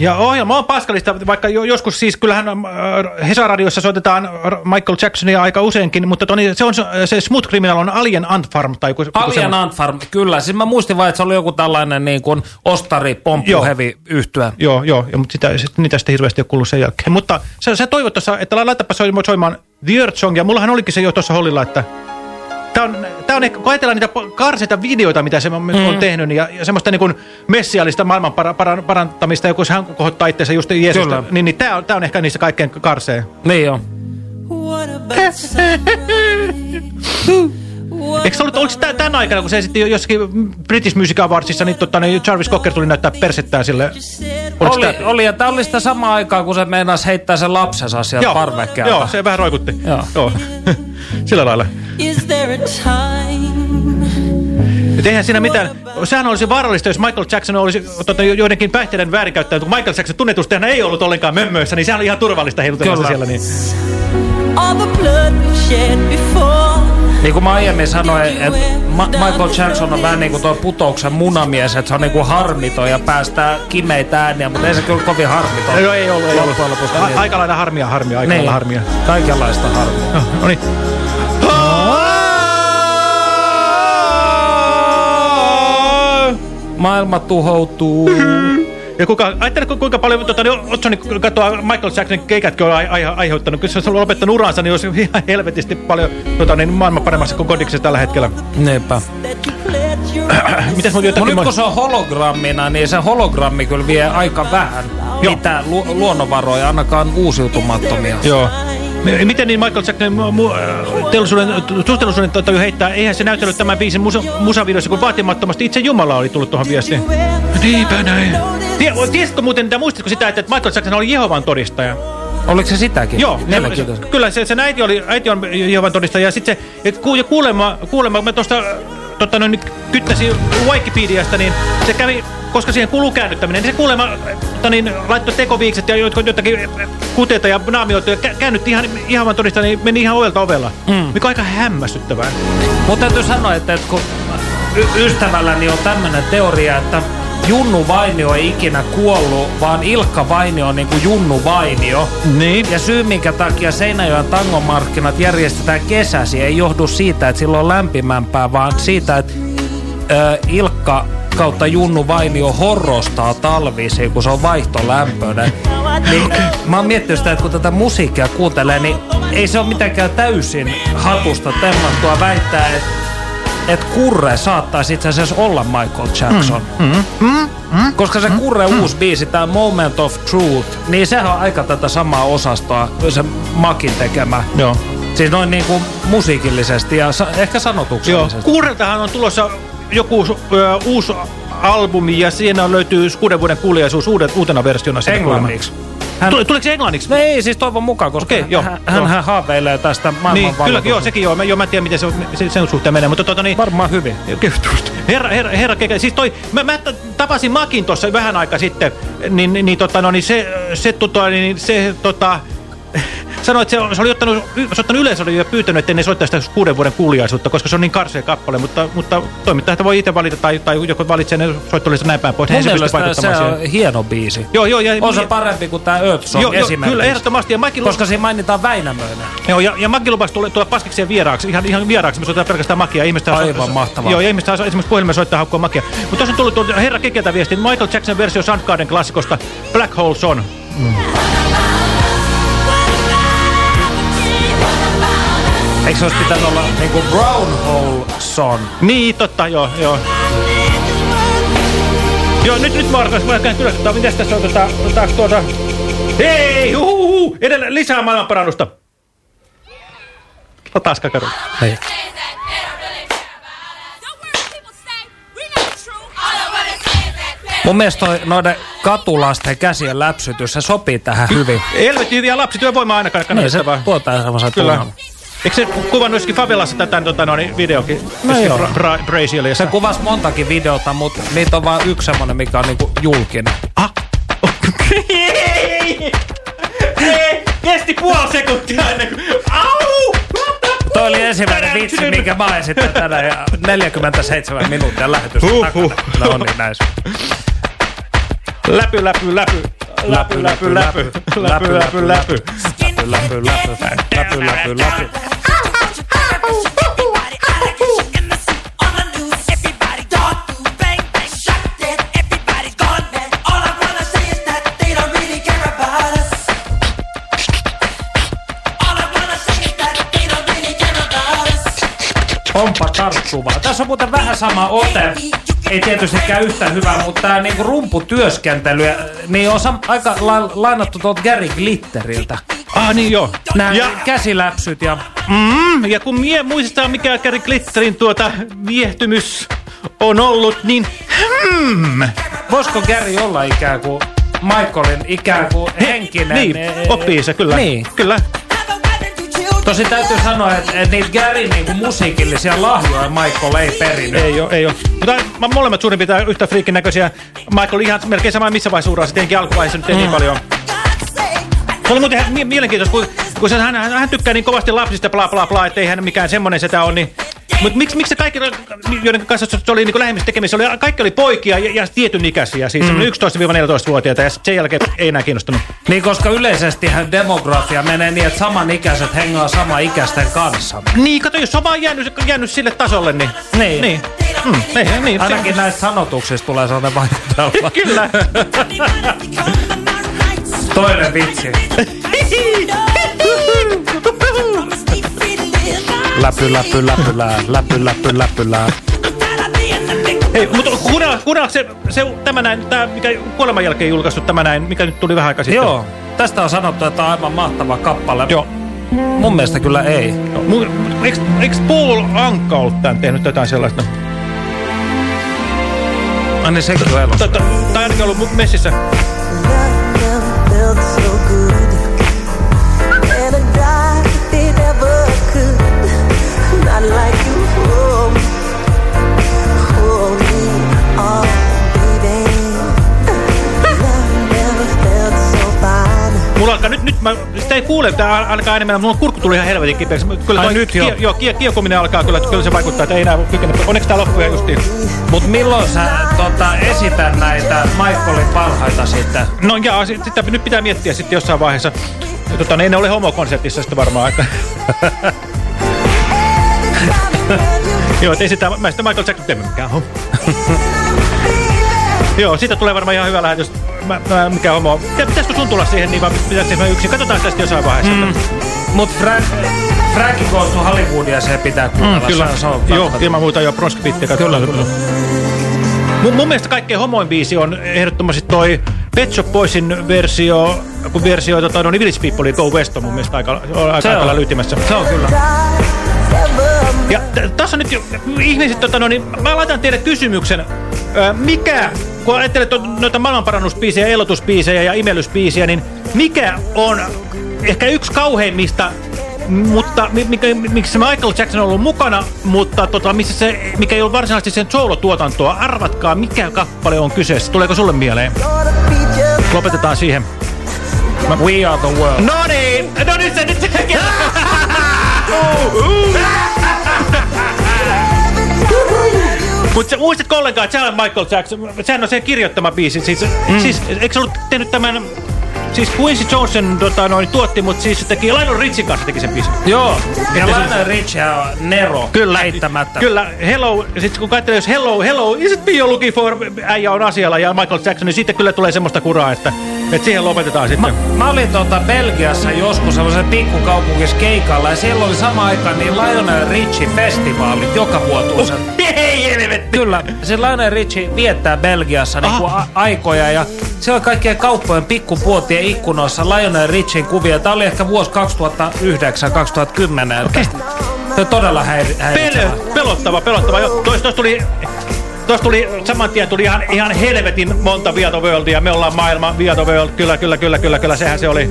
Ja ohjelma on paskalista, vaikka jo, joskus siis kyllähän äh, Hesa-radiossa soitetaan Michael Jacksonia aika useinkin, mutta toni, se on se Smooth Criminal on Alien Ant Farm. Tai kun, Alien Ant Farm, kyllä. Siis mä muistin vain, että se oli joku tällainen niin kuin ostari, pomppu, hevi yhtyä. Joo, joo, ja, mutta sitä, sit, niitä sitten hirveästi ei kuullut sen jälkeen. Mutta sä, sä toivot tuossa, että laitapa soimaan The Earth Song, ja mullahan olikin se jo tuossa hollilla, että Tämä on, tää on ehkä, kun ajatellaan niitä karseita videoita, mitä se on, mm. on tehnyt, ja, ja semmoista niin kuin messiaalista maailman para, para, parantamista, joku hän kohottaa itseensä just Jeesusta, niin, niin tämä on, tää on ehkä niissä kaikkein karseen. Niin on. *laughs* Eikö se ollut, oliko se tämän aikana, kun se esitti jossakin British Music Awardsissa, niin, totta, niin Jarvis Cocker tuli näyttää persettää sille? Oli, tämä? oli, ja tämä oli sitä samaa aikaa, kun se meinasi heittää sen lapsensa sieltä parvekkeelta. Joo, se vähän roikutti. Joo. joo. *laughs* Sillä lailla. Et eihän siinä mitään, sehän olisi vaarallista, jos Michael Jackson olisi tota, joidenkin päihteiden väärinkäyttäjä, kun Michael Jackson tunnetusti ei ollut ollenkaan mömmöissä, niin sehän oli ihan turvallista heilutella siellä. Niin. Niin kuin mä aiemmin sanoin, että Ma Michael Jackson on vähän niin kuin tuo putouksen munamies, että se on niin kuin harmiton ja päästää kimeitä ääniä, mutta ei se kyllä kovin harmiton. Ei, ei ollut, ei ollut. Niin. Aikalainen harmia, harmia, aikalainen niin. harmia. Kaikenlaista harmia. No, no niin. Maailma tuhoutuu. Ja kuinka, ajatteletko kuinka paljon tota, niin Otsoni katsoa Michael Jacksonin keikatkin on ai, ai, aiheuttanut. Kun se olisi lopettanut uransa, niin olisi ihan helvetisti paljon tota, niin, maailman paremmassa kuin kodiksessa tällä hetkellä. Neepä. *clears throat* Mitäs mun jotakin... No nyt kun se on hologrammina, niin se hologrammi kyllä vie aika vähän Joo. mitään lu luonnonvaroja, ainakaan uusiutumattomia. Joo. Miten niin Michael Jackson teollisuuden, suhteellisuuden tota, heittää, eihän se näytellyt tämän biisin musa, musavideossa, kun vaatimattomasti itse Jumala oli tullut tuohon viestiin. Niinpä näin. Tie, tiesitkö muuten, muistatko sitä, että Michael Jackson oli Jehovan todistaja? Oliko se sitäkin? Joo, se, kyllä se, sen äiti, oli, äiti on Jehovan todistaja ja sitten se, et kuulemma, kuulemma mä tuosta tota, no, kyttäsin Wikipediasta, niin se kävi, koska siihen kuluu käännyttäminen, niin se kuulemma tota, niin, laittoi tekoviikset ja jotakin kuteita ja naamioita ja käännytti ihan, ihan vaan todista, niin meni ihan ovelta ovella. Mm. Mikä on aika hämmästyttävää. Mutta täytyy sanoa, että, että kun ystävälläni on tämmöinen teoria, että Junnu Vainio ei ikinä kuollut, vaan Ilkka Vainio on niin kuin Junnu Vainio. Niin. Ja syy, minkä takia Seinäjoen tangomarkkinat järjestetään kesäsi, ei johdu siitä, että silloin on lämpimämpää, vaan siitä, että ö, Ilkka kautta Junnu Vainio horrostaa talvisi, kun se on vaihtolämpöinen. Niin, mä oon miettinyt sitä, että kun tätä musiikkia kuuntelee, niin ei se ole mitenkään täysin hatusta temmattua väittää, että että Kurre saattaisi itse asiassa olla Michael Jackson. Mm, mm, mm, mm, Koska se Kurre mm. uusi biisi, tämä Moment of Truth, niin sehän on aika tätä samaa osastoa, se Makin tekemä. Joo. Siis noin niin kuin musiikillisesti ja sa ehkä sanotuksellisesti. Joo. Kurreltahan on tulossa joku uh, uusi albumi ja siinä löytyy kuuden vuoden kuuliaisuus uudet, uutena versiona. Englanniksi. Hän... Tuleeko se englanniksi? No ei, siis toivon mukaan, koska okay, joo, hän, joo. hän haaveilee tästä maailman niin, kyllä, joo, sekin joo. Mä, joo, mä en tiedä, miten se, sen suhteen menee, mutta tota niin... Varmaan hyvin. Herra, herra, herra, siis toi, mä, mä tapasin Makin tuossa vähän aika sitten, niin, niin, tota, no, niin se, se, tota, niin, se, tota, sanoi, että se, se oli ottanut, se ottanut yleisölle ja pyytänyt, että ne soittaisi sitä kuuden vuoden kuuliaisuutta, koska se on niin karsea kappale, mutta, mutta toimittaja voi itse valita tai, tai joku valitsee ne soittolistat näin päin pois. Mun se mielestä on hieno biisi. Joo, joo. Ja, On se parempi kuin tää Earth Song Joo, esimerkiksi. kyllä, ehdottomasti. Ja Maki Koska siinä mainitaan Väinämöinen. Joo, ja, ja Maki lupasi tulla, tulla paskikseen vieraaksi, ihan, ihan vieraaksi, me soitetaan pelkästään Makia. Ihmiset Aivan mahtavaa. Joo, ja ihmiset saa esimerkiksi puhelimella soittaa haukkoa Makia. Mutta tuossa on tullut herra Kekeltä viesti, Michael Jackson versio Soundgarden klassikosta Black Hole Son. Eikö se olisi pitänyt olla niinku Brown Hole Son? Niin, totta, joo, joo. Joo, nyt, nyt mä alkaisin, mä käyn kyllä, tota, mitäs tässä on, tota, otetaanko tuota... Hei, huhuhu, edelleen lisää maailmanparannusta. Taas kakaru. Hei. Mun mielestä toi, noiden katulasten käsien läpsytys, se sopii tähän hyvin. Helvetti hyviä lapsityövoimaa ainakaan Niin, se tuottaa semmoisen Kyllä. Eikö se kuvannut jossakin favelassa tätä tota, no, niin videokin? No joo. Bra Bra Brazialiassa. Se kuvasi montakin videota, mutta niitä on vain yksi semmonen, mikä on niinku julkinen. Ei! Kesti puoli sekuntia ennen kuin... Au! Toi oli ensimmäinen vitsi, minkä mä esitän tänään ja 47 minuuttia lähetystä Huh, takana. huh. No niin, näin. Läpy, läpy, läpy. Läpy, läpy, läpy. Läpy, läpy, läpy. Läpy, läpy, läpy. Läpy, läpy, läpy. Onpa tarttuvaa. Tässä on muuten vähän sama ote. Ei tietystikään yhtä hyvä, mutta tämä niinku rumputyöskentely, ja- niin on aika la lainattu tuolta Gary Glitteriltä. Ah niin joo. Nämä Ja- käsiläpsyt ja... Mm, ja kun mie muistaa mikä Gary Glitterin tuota viehtymys on ollut, niin hmm. Voisiko Gary olla ikään kuin Michaelin ikään kuin henkinen... Niin, oppii se kyllä. Niin. Kyllä. Tosi täytyy sanoa, että, että niitä Gary niinku musiikillisia lahjoja Michael ei perinyt. Ei oo, ei oo. Mutta mä- molemmat suurin piirtein yhtä friikin näköisiä. Michael ihan melkein sama missä vaiheessa uraa, tietenkin alkuvaiheessa nyt ei Mm. niin paljon. Se oli muuten mie- mielenkiintoista, kun, kun se, hän, hän, hän tykkää niin kovasti lapsista, bla bla bla, ettei hän mikään semmonen setä ole, niin... Mutta miksi, miksi se kaikki, joiden kanssa se oli niin lähemmissä tekemisissä, oli, kaikki oli poikia ja, ja tietyn ikäisiä, siis mm. 11-14-vuotiaita, ja sen jälkeen ei enää kiinnostunut. Niin, koska yleisestihän demografia menee niin, että samanikäiset hengaa sama ikäisten kanssa. Niin, kato, jos se on vaan jäänyt, jäänyt sille tasolle, niin... Niin. Niin. Mm, ei, niin Ainakin näistä sanotuksista tulee sellainen vaikutelma. *laughs* Kyllä. *laughs* *laughs* Toinen vitsi. Läpy, läpy, läpylää, läpy, läpy, läpylää. Hei, mutta kuunnella, kuunnella se, se, tämä näin, tämä, mikä kuoleman jälkeen julkaistu tämä näin, mikä nyt tuli vähän aikaa sitten. Joo, tästä on sanottu, että on aivan mahtava kappale. Joo. Mun mielestä kyllä ei. Mu, eikö, eikö Paul Anka ollut tämän tehnyt jotain sellaista? Ai niin sekin on elossa. Tai, tai ainakin ollut messissä. Alkaa nyt, nyt mä, sitä ei kuule, tää alkaa enemmän, mulla on kurkku tuli ihan helvetin kipeäksi. Kyllä Ai nyt jo? Kie, joo, kie, kiekominen alkaa kyllä, kyllä se vaikuttaa, että ei enää kykene. Onneksi tää loppuu ihan justiin. Mut milloin sä tota, esität näitä Michaelin parhaita sitten? No jaa, sit, sitä nyt pitää miettiä sitten jossain vaiheessa. Tota, ne, ne ole homokonsertissa sitten varmaan. Että. *laughs* Joo, ei sitä, mä sitä Michael Jackson teemme mikään homo. *laughs* Joo, siitä tulee varmaan ihan hyvä lähetys. Mä, mä, mikä homo. Pitä- Pitäisikö sun tulla siihen, niin vai pitäisikö mä yksin? Katsotaan sitten jossain vaiheessa. Mm. Mut Frank, Frankie Goes to Hollywoodia se pitää kuunnella. Mm, kyllä, Se, on- on joo, ilman muuta jo bronskipittiä. Kyllä, kyllä. Mun, mun mielestä kaikkein homoin biisi on ehdottomasti toi Pet Shop Boysin versio, kun versio tota, no, niin Village People Go West on mun mielestä aika, aika, Se aika on. lailla ytimessä. Se on kyllä. Ja tässä on nyt jo, ihmiset, tota, no, niin, mä laitan teille kysymyksen. Ö, mikä, kun ajattelet noita maailmanparannusbiisejä, elotusbiisejä ja imellysbiisejä, niin mikä on ehkä yksi kauheimmista, mutta mi- mikä, miksi Michael Jackson on ollut mukana, mutta tota, missä se, mikä ei ole varsinaisesti sen solo-tuotantoa. Arvatkaa, mikä kappale on kyseessä. Tuleeko sulle mieleen? Lopetetaan siihen. We are the world. No niin, no nyt se nyt se *laughs* *laughs* Mutta muistatko ollenkaan, että sehän on Michael Jackson, sehän on sen kirjoittama biisi. Siis, mm. siis eikö se ollut tehnyt tämän, siis Quincy Johnson tota, noin, tuotti, mutta siis se teki Lionel Richin kanssa teki sen biisin. Joo, ja Lionel Richie on Nero, Kyllä, eittämättä. Kyllä, hello, sit kun katselee, jos hello, hello, is it me looking for, äijä on asialla ja Michael Jackson, niin sitten kyllä tulee semmoista kuraa, että, että siihen lopetetaan sitten. Mä olin tuota Belgiassa joskus semmoisen pikkukaupungissa keikalla ja siellä oli sama aika niin Lionel Richie festivaalit joka vuotuisen. Ei helvetti! Kyllä, se Lionel Richie viettää Belgiassa niinku a- aikoja ja siellä on kaikkien kauppojen pikkupuotien ikkunoissa Lionel Richien kuvia. Tämä oli ehkä vuosi 2009-2010. Okay. Se on todella häiri- häiritsevää. Pel pelottava, pelottava. Tuossa tuli, tuossa tuli, saman tien tuli ihan, ihan helvetin monta Viato Worldia. Me ollaan maailma Viato World. Kyllä, kyllä, kyllä, kyllä, kyllä, sehän se oli.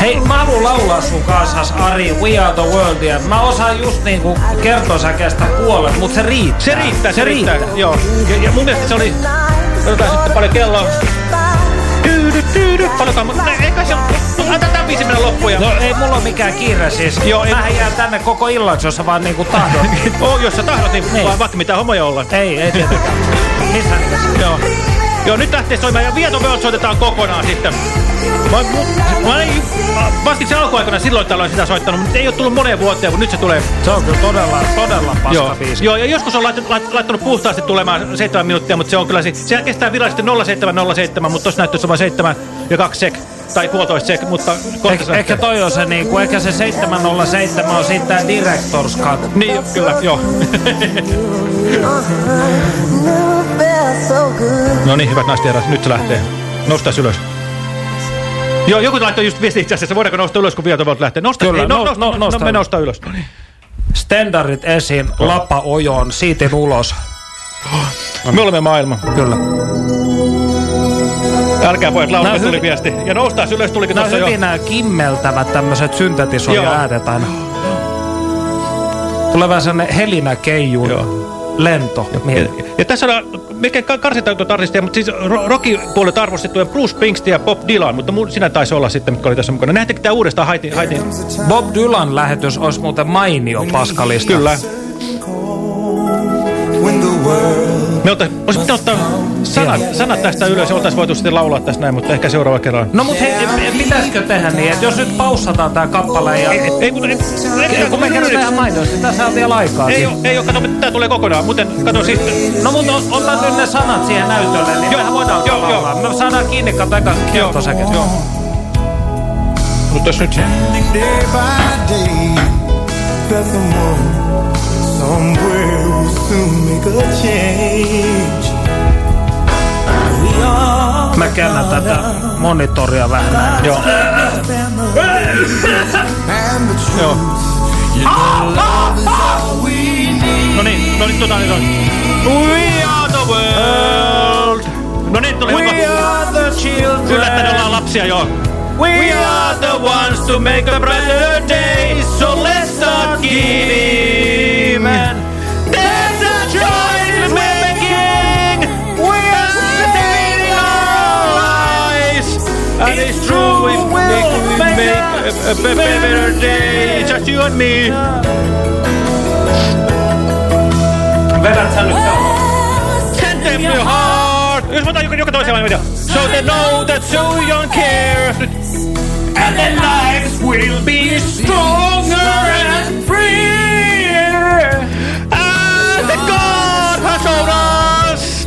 Hei, mä haluan laulaa sun kanssa, Ari, We Are The World. Ja mä osaan just niinku kertosäkeestä puolet, mutta se riittää. Se riittää, se, riittää. Joo. Ja, ja mun mielestä se oli, otetaan sitten paljon kelloa. Tyydy, tyydy, paljonkaan, mutta eikä se, antaa tämän biisin mennä loppuun. Ja... No ei mulla ole mikään kiire siis. Joo, ei- Mähän jää tänne koko illaksi, jos sä vaan niinku tahdot. *laughs* Oh, jos sä tahdot, niin, Niin. vaan vaikka mitä homoja olla. ei, ei tietenkään. *laughs* Missään nimessä. Joo. Joo, nyt lähtee soimaan ja Vieto World soitetaan kokonaan sitten. Mä, mä, mä olin vastin se alkuaikana silloin tällöin sitä soittanut, mutta ei ole tullut moneen vuoteen, mutta nyt se tulee. Se on kyllä todella, todella paska Joo, biisi. joo, ja joskus on laittanut, lait- laittanut puhtaasti tulemaan 7 minuuttia, mutta se on kyllä, si- sehän kestää virallisesti 0707, mutta tuossa näyttäisi vain 7 ja 2 sek, tai puolitoista sek, mutta kohta Eh, se ehkä toi on se niinku, ehkä se 707 on sitten tää Directors Cut. Niin, kyllä, joo. *laughs* no niin, hyvät naiset ja herrat, nyt se lähtee. Nosta ylös. Joo, joku laittoi just viesti itse asiassa, voidaanko nousta ylös, kun Vieto World lähtee. Nosta, Kyllä, ei, no, no- no- no, no, me ylös. nostaa ylös. No niin. Standardit esiin, lapa ojoon, siitin ulos. Me olemme maailma. Kyllä. Älkää pojat, on tuli hyvin- viesti. Ja noustaa ylös, tulikin tuossa jo. hyvin nämä kimmeltävät tämmöiset syntetisoja äänet aina. Tulee vähän sellainen Helina Keijun lento. Ja, ja tässä on melkein ka- karsitaan tuota artistia, mutta siis ro rock-puolet arvostettuja Bruce Springsteen ja Bob Dylan, mutta mu- sinä taisi olla sitten, mitkä oli tässä mukana. Näettekö tämä uudestaan haitin? haitin? Bob Dylan lähetys olisi muuten mainio paskalista. Kyllä. Me oltais, olisi pitänyt ottaa sanat, sanat tästä ylös ja oltaisiin voitu sitten laulaa tästä näin, mutta ehkä seuraava kerran. No mut hei, pitäisikö tehdä niin, että jos nyt paussataan tää kappale ja... Ei, ei, mutta ei, ei, kun me kerrotaan ihan mainiosti, tässä on vielä aikaa. Ei ei oo, kato, tää tulee kokonaan, muuten kato siis... No mutta on- ota nyt ne sanat siihen näytölle, niin Joo, mehän voidaan joo, joo. laulaa. Me saadaan kiinni kato eka kertosäket. Joo. Mutta jos nyt... day by day. Somewhere will soon make a change. We are Mä käännän tätä monitoria vähän näin. Joo. Joo. No niin, no niin, tota niin, on. We are the world. No niin, tuli We are the children. Ne ollaan lapsia joo. We are the ones to make a brighter day, so let's start giving. There's a choice we're making. We are saving our lives. And it's true, we make, we make a, a, a better day. It's just you and me. Vedät sä. Send them your heart. Jos mä joka, joka toiseen vai So they know that so young care. And their lives will be stronger and freer. And God has shown us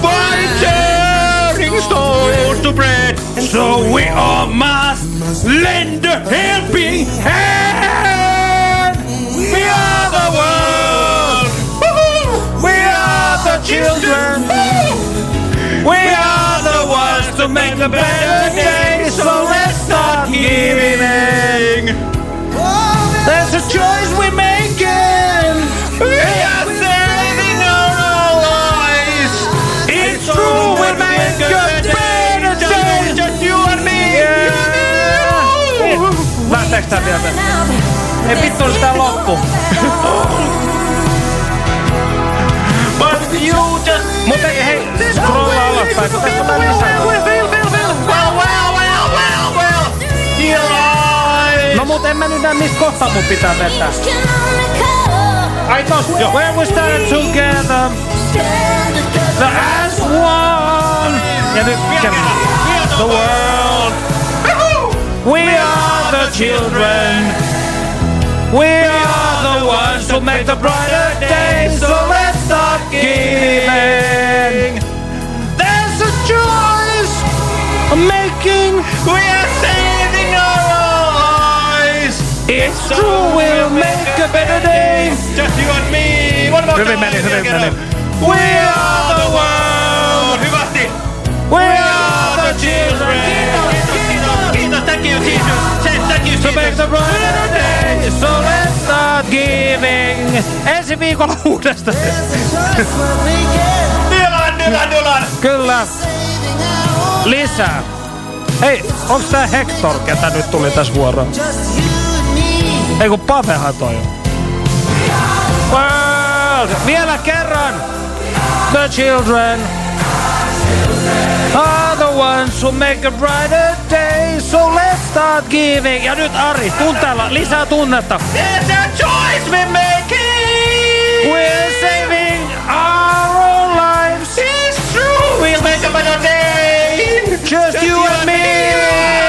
by turning stones to bread. So we all must lend a helping hand. We are the world. We are the children. We are the ones to make a better day. So let's start giving. There's a choice. We make Lähteekö tää vielä? Ei vittu, loppu. But you just... Mutta hei, scrolla alaspäin, kun tässä tulee lisää. Well, well, well, well, well, well. Tiedätkö mistä kohtaa mun pitää vetää? Ai tos, jo. When we stand together, the as one. Ja nyt kerran. The world. We are the children. We are the ones who make the brighter days. So let's start giving. There's a choice making. We are lives. It's true, we'll make a better day. Just you and me. One more Hyvin time. meni, hyvin meni. We are the world. Hyvästi. We are the children. Kiitos, kiitos. Thank you, thank you, So make the Jesus. brighter day. So let's start giving. Ensi viikolla *laughs* uudestaan. Dylan, Dylan, Dylan. Kyllä. Lisää. Hei, onks tää Hector, ketä nyt tuli tässä vuoroon? Ei kun Pavehan toi on. World. Vielä kerran. The children are the ones who make a brighter day. So let's start giving. Ja nyt Ari, tunteella lisää tunnetta. There's a choice we're making. We're saving our own lives. It's true. We'll make a better day. Just you and me. Ja